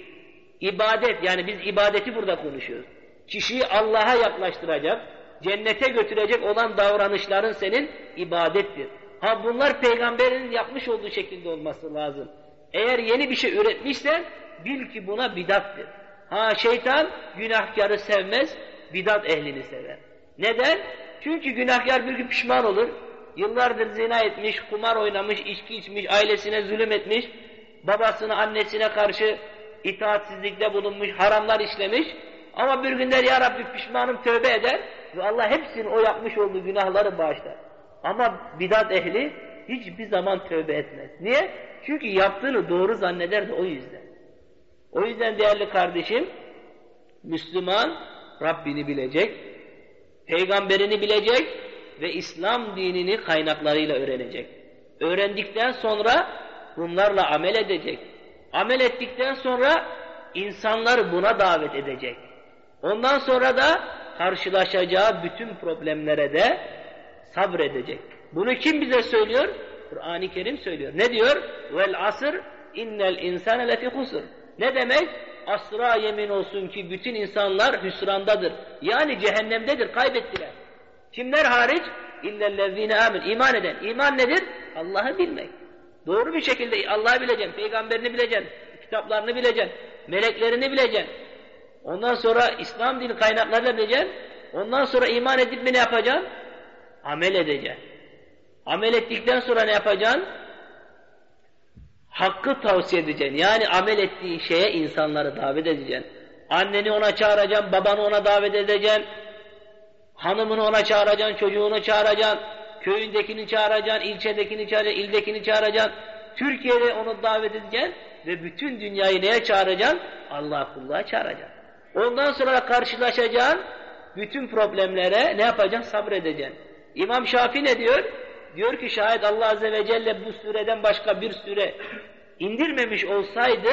İbadet, yani biz ibadeti burada konuşuyoruz. Kişiyi Allah'a yaklaştıracak, cennete götürecek olan davranışların senin ibadettir. Ha bunlar peygamberin yapmış olduğu şekilde olması lazım. Eğer yeni bir şey üretmişsen bil ki buna bidattır. Ha şeytan günahkarı sevmez, bidat ehlini sever. Neden? Çünkü günahkar bir gün pişman olur. Yıllardır zina etmiş, kumar oynamış, içki içmiş, ailesine zulüm etmiş, babasına, annesine karşı itaatsizlikte bulunmuş, haramlar işlemiş. Ama bir gün der ya Rabbi pişmanım tövbe eder ve Allah hepsini o yapmış olduğu günahları bağışlar. Ama bidat ehli hiçbir zaman tövbe etmez. Niye? Çünkü yaptığını doğru zanneder de o yüzden. O yüzden değerli kardeşim, Müslüman Rabbini bilecek, peygamberini bilecek ve İslam dinini kaynaklarıyla öğrenecek. Öğrendikten sonra bunlarla amel edecek. Amel ettikten sonra insanlar buna davet edecek. Ondan sonra da karşılaşacağı bütün problemlere de sabredecek. Bunu kim bize söylüyor? Kur'an-ı Kerim söylüyor. Ne diyor? Vel asr innel insane lefi husr. Ne demek? Asra yemin olsun ki bütün insanlar hüsrandadır. Yani cehennemdedir, kaybettiler. Kimler hariç? İllellezine amin. İman eden. İman nedir? Allah'ı bilmek. Doğru bir şekilde Allah'ı bileceksin, peygamberini bileceksin, kitaplarını bileceksin, meleklerini bileceksin. Ondan sonra İslam dini kaynaklarıyla bileceksin. Ondan sonra iman edip mi ne yapacaksın? Amel edeceksin. Amel ettikten sonra ne yapacaksın? Hakkı tavsiye edeceksin. Yani amel ettiğin şeye insanları davet edeceksin. Anneni ona çağıracaksın, babanı ona davet edeceksin. Hanımını ona çağıracaksın, çocuğunu çağıracaksın. Köyündekini çağıracaksın, ilçedekini çağıracaksın, ildekini çağıracaksın. Türkiye'de onu davet edeceksin ve bütün dünyayı neye çağıracaksın? Allah kulluğa çağıracaksın. Ondan sonra karşılaşacağın bütün problemlere ne yapacaksın? Sabredeceksin. İmam Şafii ne diyor? Diyor ki şayet Allah Azze ve Celle bu süreden başka bir süre indirmemiş olsaydı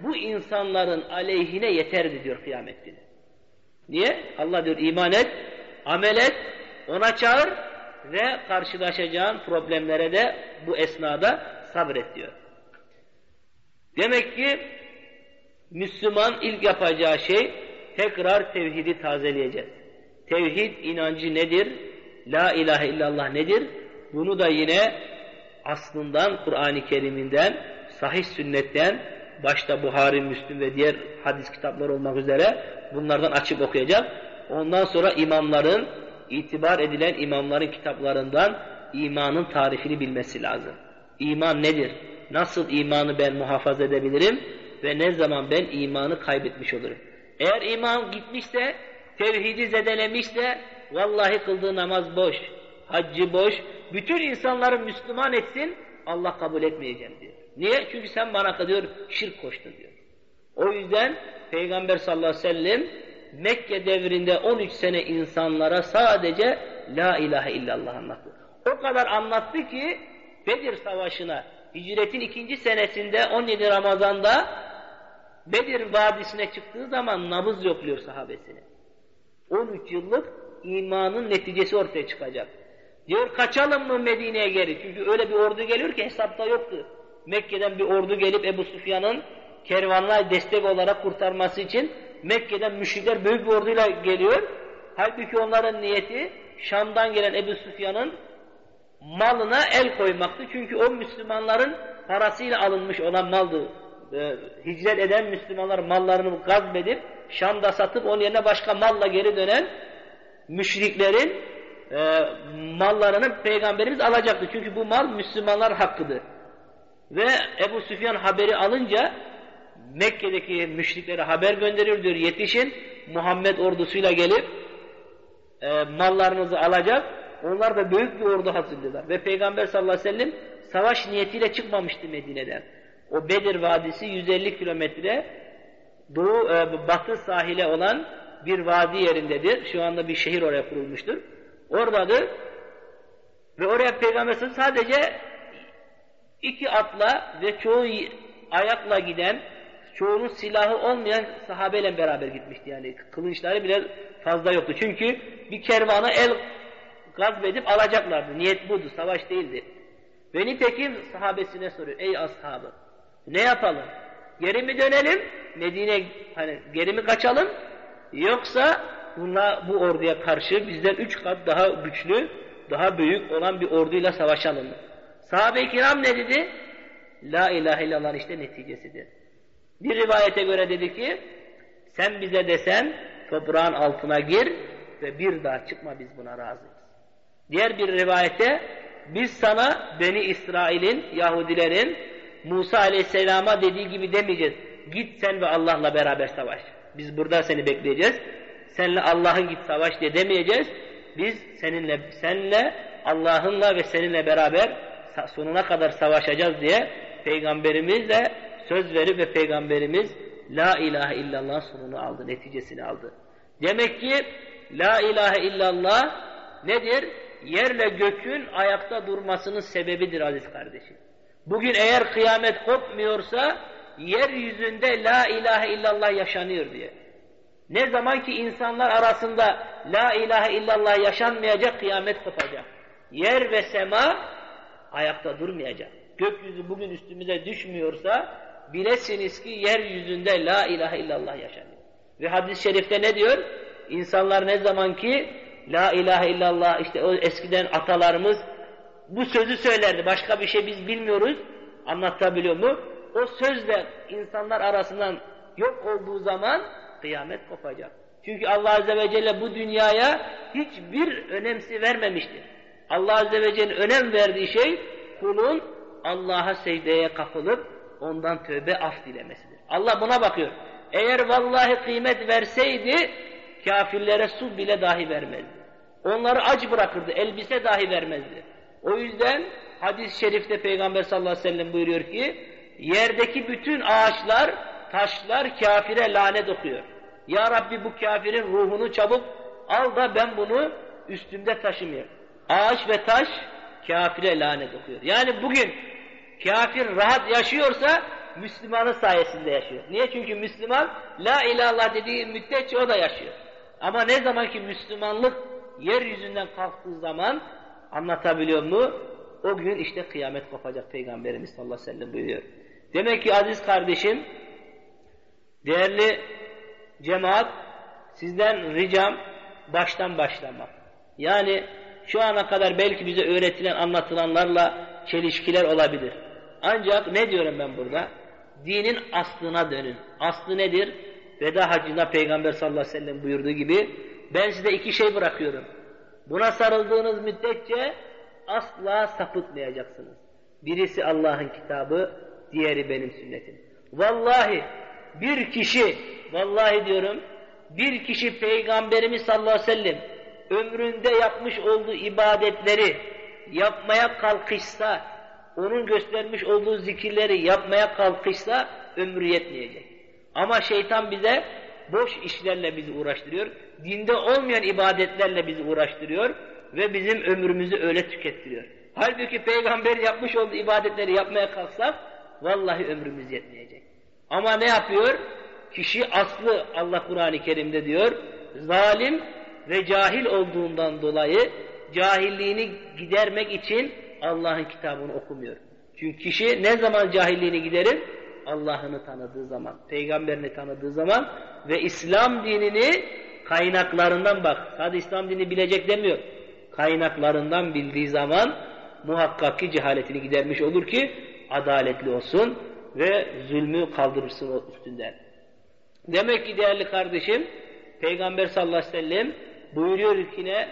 bu insanların aleyhine yeterdi diyor kıyamet günü. Niye? Allah diyor iman et, amel et, ona çağır ve karşılaşacağın problemlere de bu esnada sabret diyor. Demek ki Müslüman ilk yapacağı şey tekrar tevhidi tazeleyeceğiz. Tevhid inancı nedir? La ilahe illallah nedir? Bunu da yine aslından Kur'an-ı Kerim'inden, sahih sünnetten, başta Buhari, Müslüm ve diğer hadis kitapları olmak üzere bunlardan açıp okuyacak. Ondan sonra imamların, itibar edilen imamların kitaplarından imanın tarifini bilmesi lazım. İman nedir? Nasıl imanı ben muhafaza edebilirim? Ve ne zaman ben imanı kaybetmiş olurum? Eğer iman gitmişse, tevhidi zedelemişse, vallahi kıldığı namaz boş, haccı boş, bütün insanları Müslüman etsin, Allah kabul etmeyeceğim diyor. Niye? Çünkü sen bana diyor şirk koştun diyor. O yüzden Peygamber sallallahu aleyhi ve sellem Mekke devrinde 13 sene insanlara sadece La ilahe illallah anlattı. O kadar anlattı ki Bedir Savaşı'na hicretin ikinci senesinde 17 Ramazan'da Bedir Vadisi'ne çıktığı zaman nabız yokluyor sahabesini. 13 yıllık imanın neticesi ortaya çıkacak. Diyor kaçalım mı Medine'ye geri? Çünkü öyle bir ordu geliyor ki hesapta yoktu. Mekke'den bir ordu gelip Ebu Sufyan'ın kervanla destek olarak kurtarması için Mekke'den müşrikler büyük bir orduyla geliyor. Halbuki onların niyeti Şam'dan gelen Ebu Sufyan'ın malına el koymaktı. Çünkü o Müslümanların parasıyla alınmış olan maldı. Ee, hicret eden Müslümanlar mallarını gazbedip Şam'da satıp onun yerine başka malla geri dönen müşriklerin e, mallarını Peygamberimiz alacaktı. Çünkü bu mal Müslümanlar hakkıdır. Ve Ebu Süfyan haberi alınca Mekke'deki müşriklere haber gönderiyor diyor yetişin Muhammed ordusuyla gelip e, mallarınızı alacak. Onlar da büyük bir ordu hazırlıyorlar. Ve Peygamber sallallahu aleyhi ve sellem savaş niyetiyle çıkmamıştı Medine'den. O Bedir Vadisi 150 kilometre doğu e, batı sahile olan bir vadi yerindedir. Şu anda bir şehir oraya kurulmuştur. Oradadır. Ve oraya Peygamber sadece iki atla ve çoğu ayakla giden, çoğunun silahı olmayan sahabeyle beraber gitmişti yani. Kılıçları bile fazla yoktu. Çünkü bir kervanı el gazbedip alacaklardı. Niyet budu, savaş değildi. Ve nitekim sahabesine soruyor, ey ashabı, ne yapalım? Geri mi dönelim, Medine hani geri mi kaçalım, yoksa bunlar, bu orduya karşı bizden üç kat daha güçlü, daha büyük olan bir orduyla savaşalım? Sahabe-i kiram ne dedi? La ilahe illallah işte neticesidir. Bir rivayete göre dedi ki, sen bize desen toprağın altına gir ve bir daha çıkma biz buna razıyız. Diğer bir rivayete, biz sana Beni İsrail'in, Yahudilerin, Musa Aleyhisselam'a dediği gibi demeyeceğiz. Git sen ve Allah'la beraber savaş. Biz burada seni bekleyeceğiz. Senle Allah'ın git savaş diye demeyeceğiz. Biz seninle, senle, Allah'ınla ve seninle beraber sonuna kadar savaşacağız diye Peygamberimiz de söz verip ve Peygamberimiz La ilahe illallah sonunu aldı, neticesini aldı. Demek ki La ilahe illallah nedir? Yerle gökün ayakta durmasının sebebidir aziz kardeşim. Bugün eğer kıyamet kopmuyorsa yeryüzünde La ilahe illallah yaşanıyor diye. Ne zaman ki insanlar arasında La ilahe illallah yaşanmayacak kıyamet kopacak. Yer ve sema ayakta durmayacak. Gökyüzü bugün üstümüze düşmüyorsa bilesiniz ki yeryüzünde la ilahe illallah yaşanıyor. Ve hadis-i şerifte ne diyor? İnsanlar ne zaman ki la ilahe illallah işte o eskiden atalarımız bu sözü söylerdi. Başka bir şey biz bilmiyoruz. Anlatabiliyor mu? O sözler insanlar arasından yok olduğu zaman kıyamet kopacak. Çünkü Allah Azze ve Celle bu dünyaya hiçbir önemsi vermemiştir. Allah Azze ve Celle'nin önem verdiği şey kulun Allah'a secdeye kapılıp ondan tövbe af dilemesidir. Allah buna bakıyor. Eğer vallahi kıymet verseydi kafirlere su bile dahi vermezdi. Onları aç bırakırdı, elbise dahi vermezdi. O yüzden hadis-i şerifte Peygamber sallallahu aleyhi ve sellem buyuruyor ki yerdeki bütün ağaçlar, taşlar kafire lanet okuyor. Ya Rabbi bu kafirin ruhunu çabuk al da ben bunu üstümde taşımayayım. Ağaç ve taş kafire lanet okuyor. Yani bugün kafir rahat yaşıyorsa Müslümanın sayesinde yaşıyor. Niye? Çünkü Müslüman la ilallah dediği müddetçe o da yaşıyor. Ama ne zaman ki Müslümanlık yeryüzünden kalktığı zaman anlatabiliyor mu? O gün işte kıyamet kopacak Peygamberimiz sallallahu aleyhi ve sellem buyuruyor. Demek ki aziz kardeşim Değerli cemaat, sizden ricam baştan başlamak. Yani şu ana kadar belki bize öğretilen, anlatılanlarla çelişkiler olabilir. Ancak ne diyorum ben burada? Dinin aslına dönün. Aslı nedir? Veda hacında Peygamber sallallahu aleyhi ve sellem buyurduğu gibi ben size iki şey bırakıyorum. Buna sarıldığınız müddetçe asla sapıtmayacaksınız. Birisi Allah'ın kitabı, diğeri benim sünnetim. Vallahi bir kişi, vallahi diyorum, bir kişi Peygamberimiz sallallahu aleyhi ve sellem ömründe yapmış olduğu ibadetleri yapmaya kalkışsa, onun göstermiş olduğu zikirleri yapmaya kalkışsa ömrü yetmeyecek. Ama şeytan bize boş işlerle bizi uğraştırıyor. Dinde olmayan ibadetlerle bizi uğraştırıyor ve bizim ömrümüzü öyle tükettiriyor. Halbuki peygamber yapmış olduğu ibadetleri yapmaya kalksak vallahi ömrümüz yetmeyecek. Ama ne yapıyor? Kişi aslı Allah Kur'an-ı Kerim'de diyor, zalim ve cahil olduğundan dolayı cahilliğini gidermek için Allah'ın kitabını okumuyor. Çünkü kişi ne zaman cahilliğini giderir? Allah'ını tanıdığı zaman, peygamberini tanıdığı zaman ve İslam dinini kaynaklarından bak. Sadece İslam dini bilecek demiyor. Kaynaklarından bildiği zaman muhakkak ki cehaletini gidermiş olur ki adaletli olsun ve zulmü kaldırırsın üstünden. Demek ki değerli kardeşim Peygamber sallallahu aleyhi ve sellem buyuruyor yine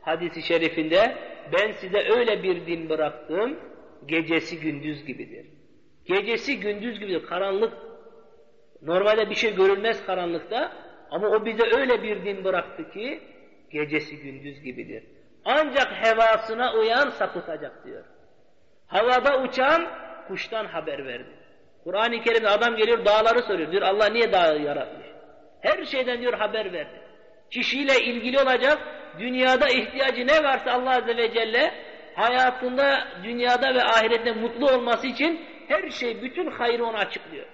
hadisi şerifinde ben size öyle bir din bıraktım gecesi gündüz gibidir. Gecesi gündüz gibidir. Karanlık normalde bir şey görülmez karanlıkta ama o bize öyle bir din bıraktı ki gecesi gündüz gibidir. Ancak hevasına uyan sapıtacak diyor. Havada uçan kuştan haber verdi. Kur'an-ı Kerim'de adam geliyor dağları soruyor. Diyor Allah niye dağı yaratmış? Her şeyden diyor haber verdi. Kişiyle ilgili olacak dünyada ihtiyacı ne varsa Allah Azze ve Celle hayatında, dünyada ve ahirette mutlu olması için her şey, bütün hayrı ona açıklıyor.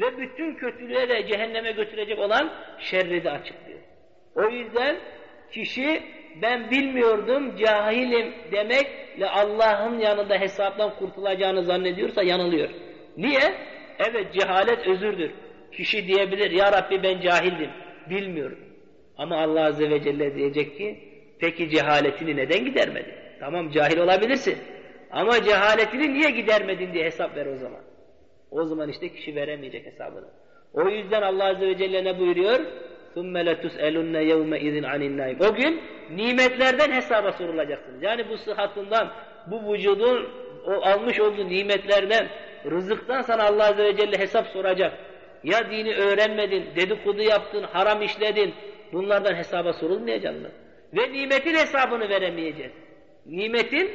Ve bütün kötülüğe de cehenneme götürecek olan şerri de açıklıyor. O yüzden kişi ben bilmiyordum, cahilim demekle Allah'ın yanında hesaptan kurtulacağını zannediyorsa yanılıyor. Niye? Evet cehalet özürdür. Kişi diyebilir, Ya Rabbi ben cahildim, bilmiyorum. Ama Allah Azze ve Celle diyecek ki, peki cehaletini neden gidermedin? Tamam cahil olabilirsin. Ama cehaletini niye gidermedin diye hesap ver o zaman. O zaman işte kişi veremeyecek hesabını. O yüzden Allah Azze ve Celle ne buyuruyor? ثُمَّ لَتُسْأَلُنَّ يَوْمَ اِذٍ عَنِ النَّائِمِ O gün nimetlerden hesaba sorulacaksınız. Yani bu sıhhatından, bu vücudun o almış olduğu nimetlerden, rızıktan sana Allah Azze ve Celle hesap soracak. Ya dini öğrenmedin, dedikodu yaptın, haram işledin, bunlardan hesaba sorulmayacak mı? Ve nimetin hesabını veremeyeceğiz. Nimetin,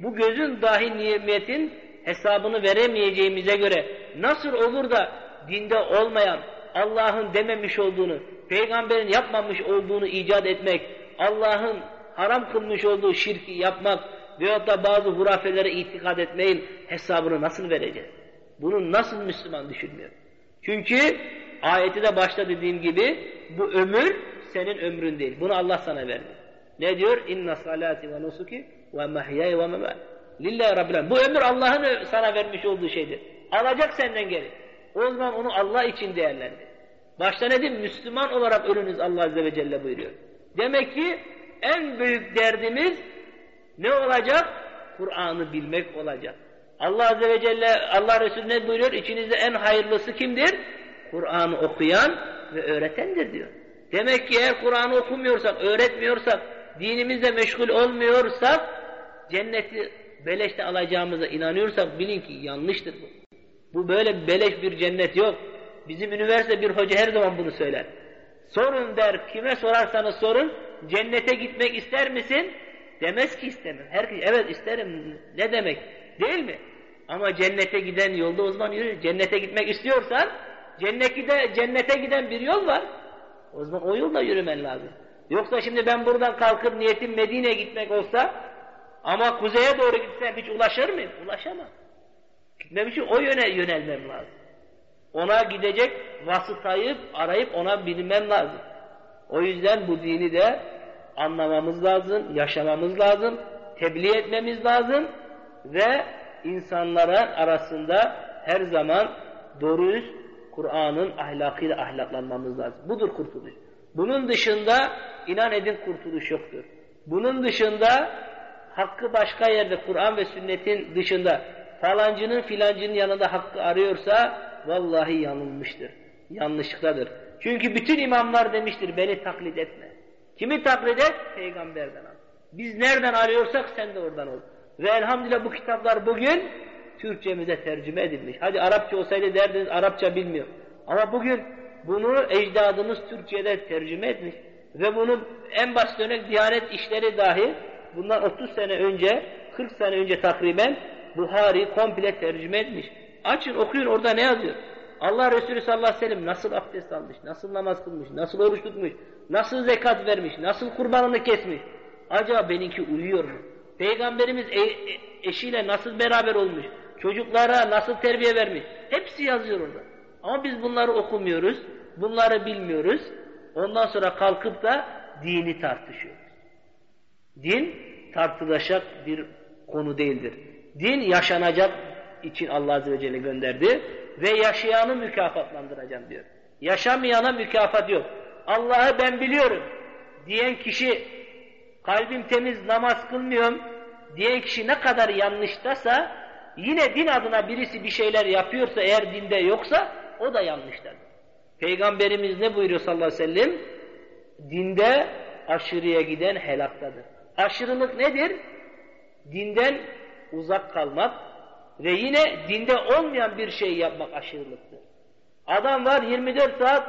bu gözün dahi nimetin hesabını veremeyeceğimize göre nasıl olur da dinde olmayan, Allah'ın dememiş olduğunu, peygamberin yapmamış olduğunu icat etmek, Allah'ın haram kılmış olduğu şirki yapmak veyahut da bazı hurafelere itikad etmeyin hesabını nasıl vereceğiz? Bunu nasıl Müslüman düşünmüyor? Çünkü ayeti de başta dediğim gibi bu ömür senin ömrün değil. Bunu Allah sana verdi. Ne diyor? İnna salati ve nusuki ve mahyaya ve memat. Lillahi Rabbil Bu ömür Allah'ın sana vermiş olduğu şeydir. Alacak senden geri. O zaman onu Allah için değerlendir. Başta ne diyeyim? Müslüman olarak ölünüz Allah Azze ve Celle buyuruyor. Demek ki en büyük derdimiz ne olacak? Kur'an'ı bilmek olacak. Allah Azze ve Celle, Allah Resulü ne buyuruyor? İçinizde en hayırlısı kimdir? Kur'an'ı okuyan ve öğretendir diyor. Demek ki eğer Kur'an'ı okumuyorsak, öğretmiyorsak, dinimizle meşgul olmuyorsak, cenneti beleşte alacağımıza inanıyorsak bilin ki yanlıştır bu. Bu böyle beleş bir cennet yok. Bizim üniversite bir hoca her zaman bunu söyler. Sorun der, kime sorarsanız sorun, cennete gitmek ister misin? Demez ki istemem. Herkes, evet isterim. Ne demek? Değil mi? Ama cennete giden yolda o zaman yürü. Cennete gitmek istiyorsan, cennete, cennete giden bir yol var. O zaman o yolda yürümen lazım. Yoksa şimdi ben buradan kalkıp niyetim Medine'ye gitmek olsa ama kuzeye doğru gitsem hiç ulaşır mıyım? Ulaşamam. Gitmem için o yöne yönelmem lazım. Ona gidecek vasıtayı arayıp ona bilmem lazım. O yüzden bu dini de anlamamız lazım, yaşamamız lazım, tebliğ etmemiz lazım ve insanlara arasında her zaman doğru Kur'an'ın ahlakıyla ahlaklanmamız lazım. Budur kurtuluş. Bunun dışında inan edin kurtuluş yoktur. Bunun dışında hakkı başka yerde Kur'an ve sünnetin dışında falancının filancının yanında hakkı arıyorsa vallahi yanılmıştır. Yanlışlıktadır. Çünkü bütün imamlar demiştir beni taklit etme. Kimi taklit et? Peygamberden al. Biz nereden arıyorsak sen de oradan ol. Ve elhamdülillah bu kitaplar bugün Türkçemize tercüme edilmiş. Hadi Arapça olsaydı derdiniz Arapça bilmiyor. Ama bugün bunu ecdadımız Türkçe'de tercüme etmiş. Ve bunu en basit örnek Diyanet işleri dahi bundan 30 sene önce, 40 sene önce takriben Buhari komple tercüme etmiş. Açın okuyun orada ne yazıyor? Allah Resulü sallallahu aleyhi ve sellem nasıl abdest almış, nasıl namaz kılmış, nasıl oruç tutmuş, nasıl zekat vermiş, nasıl kurbanını kesmiş. Acaba benimki uyuyor mu? Peygamberimiz e, e, eşiyle nasıl beraber olmuş, çocuklara nasıl terbiye vermiş. Hepsi yazıyor orada. Ama biz bunları okumuyoruz, bunları bilmiyoruz. Ondan sonra kalkıp da dini tartışıyoruz. Din tartılacak bir konu değildir. Din yaşanacak için Allah Azze ve Celle gönderdi ve yaşayanı mükafatlandıracağım diyor. Yaşamayana mükafat yok. Allah'ı ben biliyorum diyen kişi kalbim temiz namaz kılmıyorum diyen kişi ne kadar yanlıştasa yine din adına birisi bir şeyler yapıyorsa eğer dinde yoksa o da yanlıştadır. Peygamberimiz ne buyuruyor sallallahu aleyhi ve sellem? Dinde aşırıya giden helaktadır. Aşırılık nedir? Dinden uzak kalmak ve yine dinde olmayan bir şey yapmak aşırılıktır. Adam var 24 saat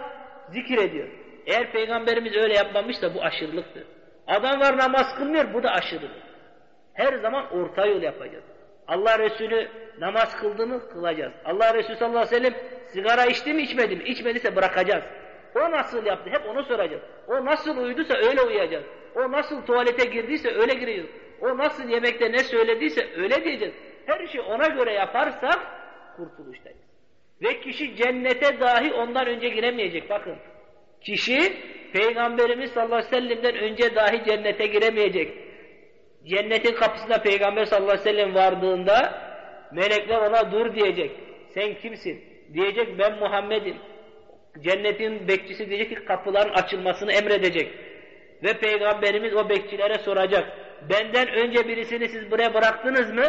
zikir ediyor. Eğer Peygamberimiz öyle yapmamışsa bu aşırılıktır. Adam var namaz kılmıyor, bu da aşırılık. Her zaman orta yol yapacağız. Allah Resulü namaz kıldı mı kılacağız. Allah Resulü sallallahu aleyhi ve sellem sigara içti mi içmedi mi? İçmediyse bırakacağız. O nasıl yaptı? Hep onu soracağız. O nasıl uyuduysa öyle uyuyacağız. O nasıl tuvalete girdiyse öyle gireceğiz. O nasıl yemekte ne söylediyse öyle diyeceğiz. Her şeyi ona göre yaparsak kurtuluştayız. Ve kişi cennete dahi ondan önce giremeyecek. Bakın kişi Peygamberimiz sallallahu aleyhi ve sellem'den önce dahi cennete giremeyecek. Cennetin kapısına Peygamber sallallahu aleyhi ve sellem vardığında melekler ona dur diyecek. Sen kimsin? Diyecek ben Muhammed'im. Cennetin bekçisi diyecek ki kapıların açılmasını emredecek. Ve Peygamberimiz o bekçilere soracak. Benden önce birisini siz buraya bıraktınız mı?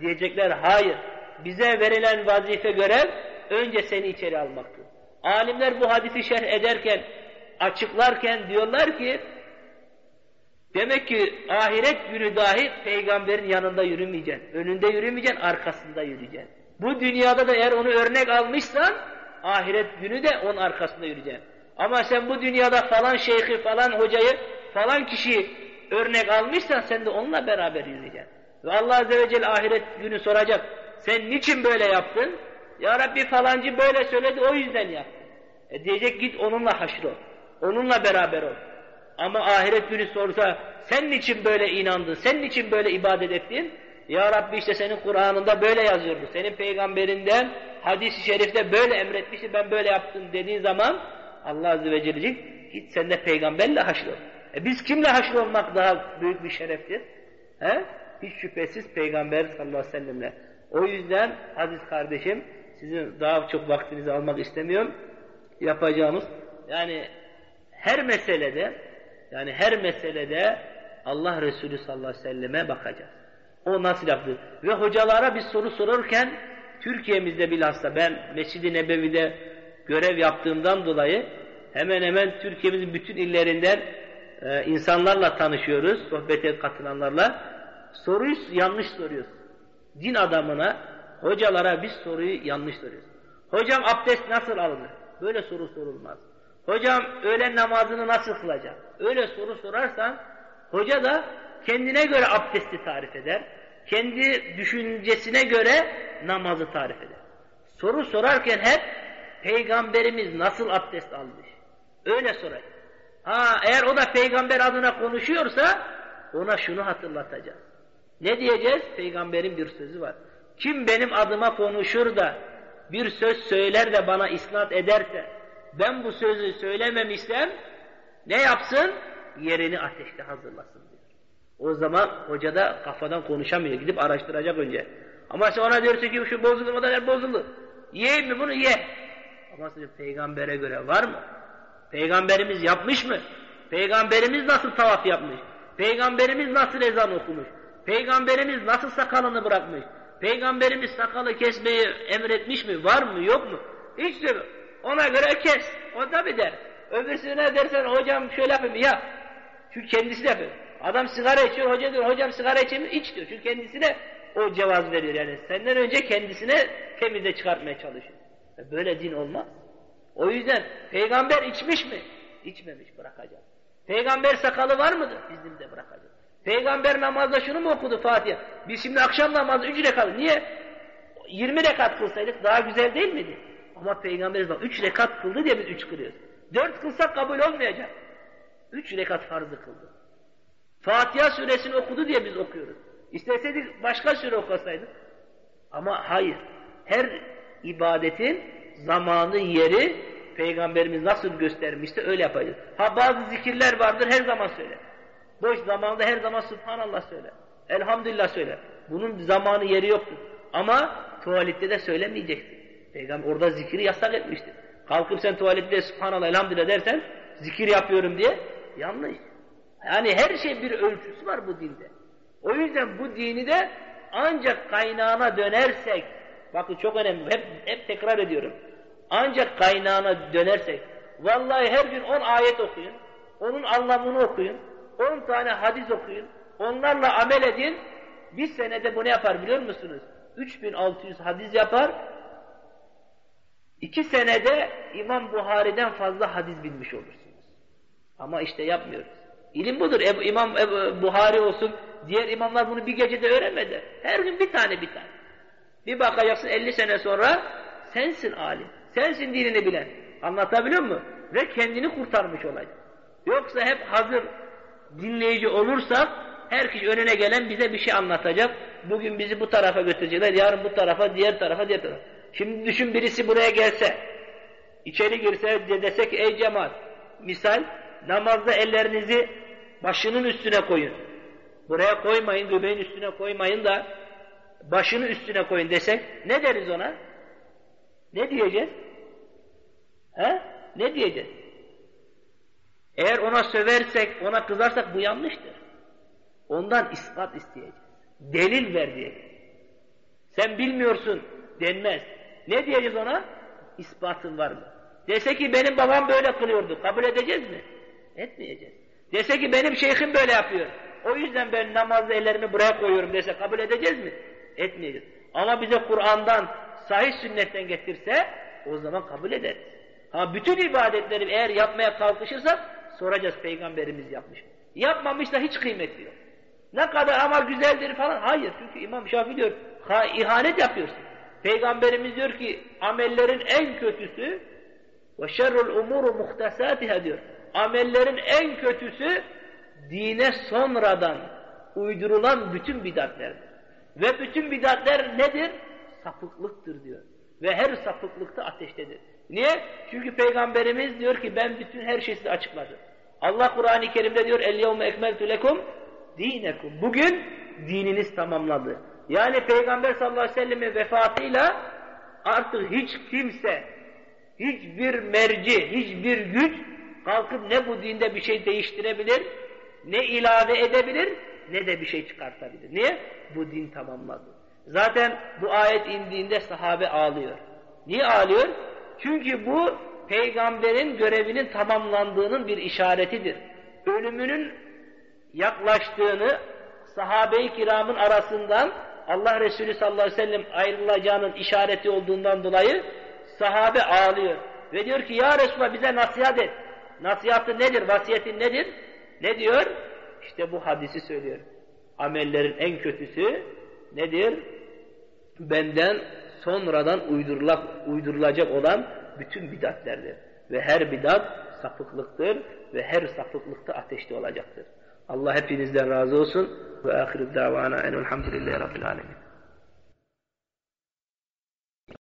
Diyecekler hayır. Bize verilen vazife görev önce seni içeri almaktır. Alimler bu hadisi şerh ederken, açıklarken diyorlar ki demek ki ahiret günü dahi peygamberin yanında yürümeyeceksin. Önünde yürümeyeceksin, arkasında yürüyeceksin. Bu dünyada da eğer onu örnek almışsan ahiret günü de onun arkasında yürüyeceksin. Ama sen bu dünyada falan şeyhi, falan hocayı, falan kişiyi örnek almışsan sen de onunla beraber yürüyeceksin. Ve Allah Azze ve Celle ahiret günü soracak. Sen niçin böyle yaptın? Ya Rabbi falancı böyle söyledi o yüzden yaptım. E diyecek git onunla haşr ol. Onunla beraber ol. Ama ahiret günü sorsa sen niçin böyle inandın? Sen niçin böyle ibadet ettin? Ya Rabbi işte senin Kur'an'ında böyle yazıyordu. Senin peygamberinden hadis-i şerifte böyle emretmişti ben böyle yaptım dediğin zaman Allah Azze ve Celle git sen de peygamberle haşr ol. E biz kimle haşr olmak daha büyük bir şereftir? He? Hiç şüphesiz Peygamber sallallahu aleyhi ve sellemle. O yüzden aziz kardeşim, sizin daha çok vaktinizi almak istemiyorum. Yapacağımız, yani her meselede, yani her meselede Allah Resulü sallallahu aleyhi ve selleme bakacağız. O nasıl yaptı? Ve hocalara bir soru sorarken, Türkiye'mizde bilhassa ben Mescid-i Nebevi'de görev yaptığımdan dolayı hemen hemen Türkiye'mizin bütün illerinden e, insanlarla tanışıyoruz, sohbete katılanlarla. Soruyu yanlış soruyoruz. Din adamına, hocalara biz soruyu yanlış soruyoruz. Hocam abdest nasıl alınır? Böyle soru sorulmaz. Hocam öğlen namazını nasıl kılacağım? Öyle soru sorarsan hoca da kendine göre abdesti tarif eder. Kendi düşüncesine göre namazı tarif eder. Soru sorarken hep peygamberimiz nasıl abdest almış? Öyle sorar. Ha eğer o da peygamber adına konuşuyorsa ona şunu hatırlatacağız. Ne diyeceğiz? Peygamberin bir sözü var. Kim benim adıma konuşur da bir söz söyler de bana isnat ederse ben bu sözü söylememişsem ne yapsın? Yerini ateşte hazırlasın diyor. O zaman hoca da kafadan konuşamıyor. Gidip araştıracak önce. Ama sen ona diyorsun ki şu mu da bozuldu. Yiyeyim mi bunu? Ye. Ama peygambere göre var mı? Peygamberimiz yapmış mı? Peygamberimiz nasıl tavaf yapmış? Peygamberimiz nasıl ezan okumuş? Peygamberimiz nasıl sakalını bırakmış? Peygamberimiz sakalı kesmeyi emretmiş mi? Var mı? Yok mu? Hiç de ona göre kes. O da bir der. Öbürsüne dersen hocam şöyle yapayım ya. Çünkü kendisi de yapıyor. Adam sigara içiyor, hoca diyor hocam sigara içeyim iç diyor. Çünkü kendisine o cevaz veriyor yani. Senden önce kendisine temize çıkartmaya çalışıyor. Böyle din olmaz. O yüzden peygamber içmiş mi? İçmemiş bırakacak. Peygamber sakalı var mıdır? Bizim de bırakacak. Peygamber namazda şunu mu okudu Fatiha? Biz şimdi akşam namazı üç rekat. Niye? 20 rekat kılsaydık daha güzel değil miydi? Ama Peygamberimiz bak üç rekat kıldı diye biz üç kılıyoruz. Dört kılsak kabul olmayacak. Üç rekat farzı kıldı. Fatiha suresini okudu diye biz okuyoruz. İsteseydik başka sure okasaydık. Ama hayır. Her ibadetin zamanı, yeri Peygamberimiz nasıl göstermişse öyle yapacağız. Ha bazı zikirler vardır her zaman söyle. Boş zamanda her zaman Subhanallah söyle. Elhamdülillah söyle. Bunun zamanı yeri yoktur. Ama tuvalette de söylemeyeceksin. Peygamber orada zikri yasak etmiştir. Kalkıp sen tuvalette Subhanallah elhamdülillah dersen zikir yapıyorum diye yanlış. Yani her şey bir ölçüsü var bu dinde. O yüzden bu dini de ancak kaynağına dönersek, bakın çok önemli, hep, hep tekrar ediyorum. Ancak kaynağına dönersek, vallahi her gün on ayet okuyun, onun anlamını okuyun, on tane hadis okuyun, onlarla amel edin, bir senede bu ne yapar biliyor musunuz? 3600 hadis yapar, iki senede İmam Buhari'den fazla hadis bilmiş olursunuz. Ama işte yapmıyoruz. İlim budur. Ebu, İmam Ebu, Buhari olsun, diğer imamlar bunu bir gecede öğrenmedi. Her gün bir tane bir tane. Bir bakacaksın 50 sene sonra sensin alim. Sensin dinini bilen. Anlatabiliyor muyum? Ve kendini kurtarmış olaydın. Yoksa hep hazır dinleyici olursak her kişi önüne gelen bize bir şey anlatacak. Bugün bizi bu tarafa götürecekler, yarın bu tarafa, diğer tarafa, diğer tarafa. Şimdi düşün birisi buraya gelse, içeri girse de dese ki ey cemaat, misal namazda ellerinizi başının üstüne koyun. Buraya koymayın, göbeğin üstüne koymayın da başını üstüne koyun desek ne deriz ona? Ne diyeceğiz? He? Ne diyeceğiz? Eğer ona söversek, ona kızarsak bu yanlıştır. Ondan ispat isteyeceğiz. Delil ver diyeceğiz. Sen bilmiyorsun denmez. Ne diyeceğiz ona? İspatın var mı? Dese ki benim babam böyle kılıyordu. Kabul edeceğiz mi? Etmeyeceğiz. Dese ki benim şeyhim böyle yapıyor. O yüzden ben namazda ellerimi buraya koyuyorum dese kabul edeceğiz mi? Etmeyeceğiz. Ama bize Kur'an'dan, sahih sünnetten getirse o zaman kabul ederiz. Ha bütün ibadetleri eğer yapmaya kalkışırsak soracağız peygamberimiz yapmış. Yapmamışsa hiç kıymeti yok. Ne kadar amal güzeldir falan. Hayır çünkü İmam Şafii diyor ha, ihanet yapıyorsun. Peygamberimiz diyor ki amellerin en kötüsü ve şerrul umuru muhtesatiha diyor. Amellerin en kötüsü dine sonradan uydurulan bütün bidatlerdir. Ve bütün bidatler nedir? Sapıklıktır diyor. Ve her sapıklıkta ateştedir. Niye? Çünkü Peygamberimiz diyor ki ben bütün her şeyi size açıkladım. Allah Kur'an-ı Kerim'de diyor اَلْيَوْمَ اَكْمَلْتُ لَكُمْ dinekum. Bugün dininiz tamamladı. Yani Peygamber sallallahu aleyhi ve sellem'in vefatıyla artık hiç kimse, hiçbir merci, hiçbir güç kalkıp ne bu dinde bir şey değiştirebilir, ne ilave edebilir, ne de bir şey çıkartabilir. Niye? Bu din tamamladı. Zaten bu ayet indiğinde sahabe ağlıyor. Niye ağlıyor? Çünkü bu peygamberin görevinin tamamlandığının bir işaretidir. Ölümünün yaklaştığını sahabe-i kiramın arasından Allah Resulü sallallahu aleyhi ve sellem ayrılacağının işareti olduğundan dolayı sahabe ağlıyor. Ve diyor ki ya Resulallah bize nasihat et. Nasihatı nedir? Vasiyetin nedir? Ne diyor? İşte bu hadisi söylüyor. Amellerin en kötüsü nedir? Benden sonradan uydurulacak olan bütün bidatlerdir. Ve her bidat sapıklıktır ve her sapıklıkta ateşte olacaktır. Allah hepinizden razı olsun. Ve ahiru davana enelhamdülillahi rabbil alemin.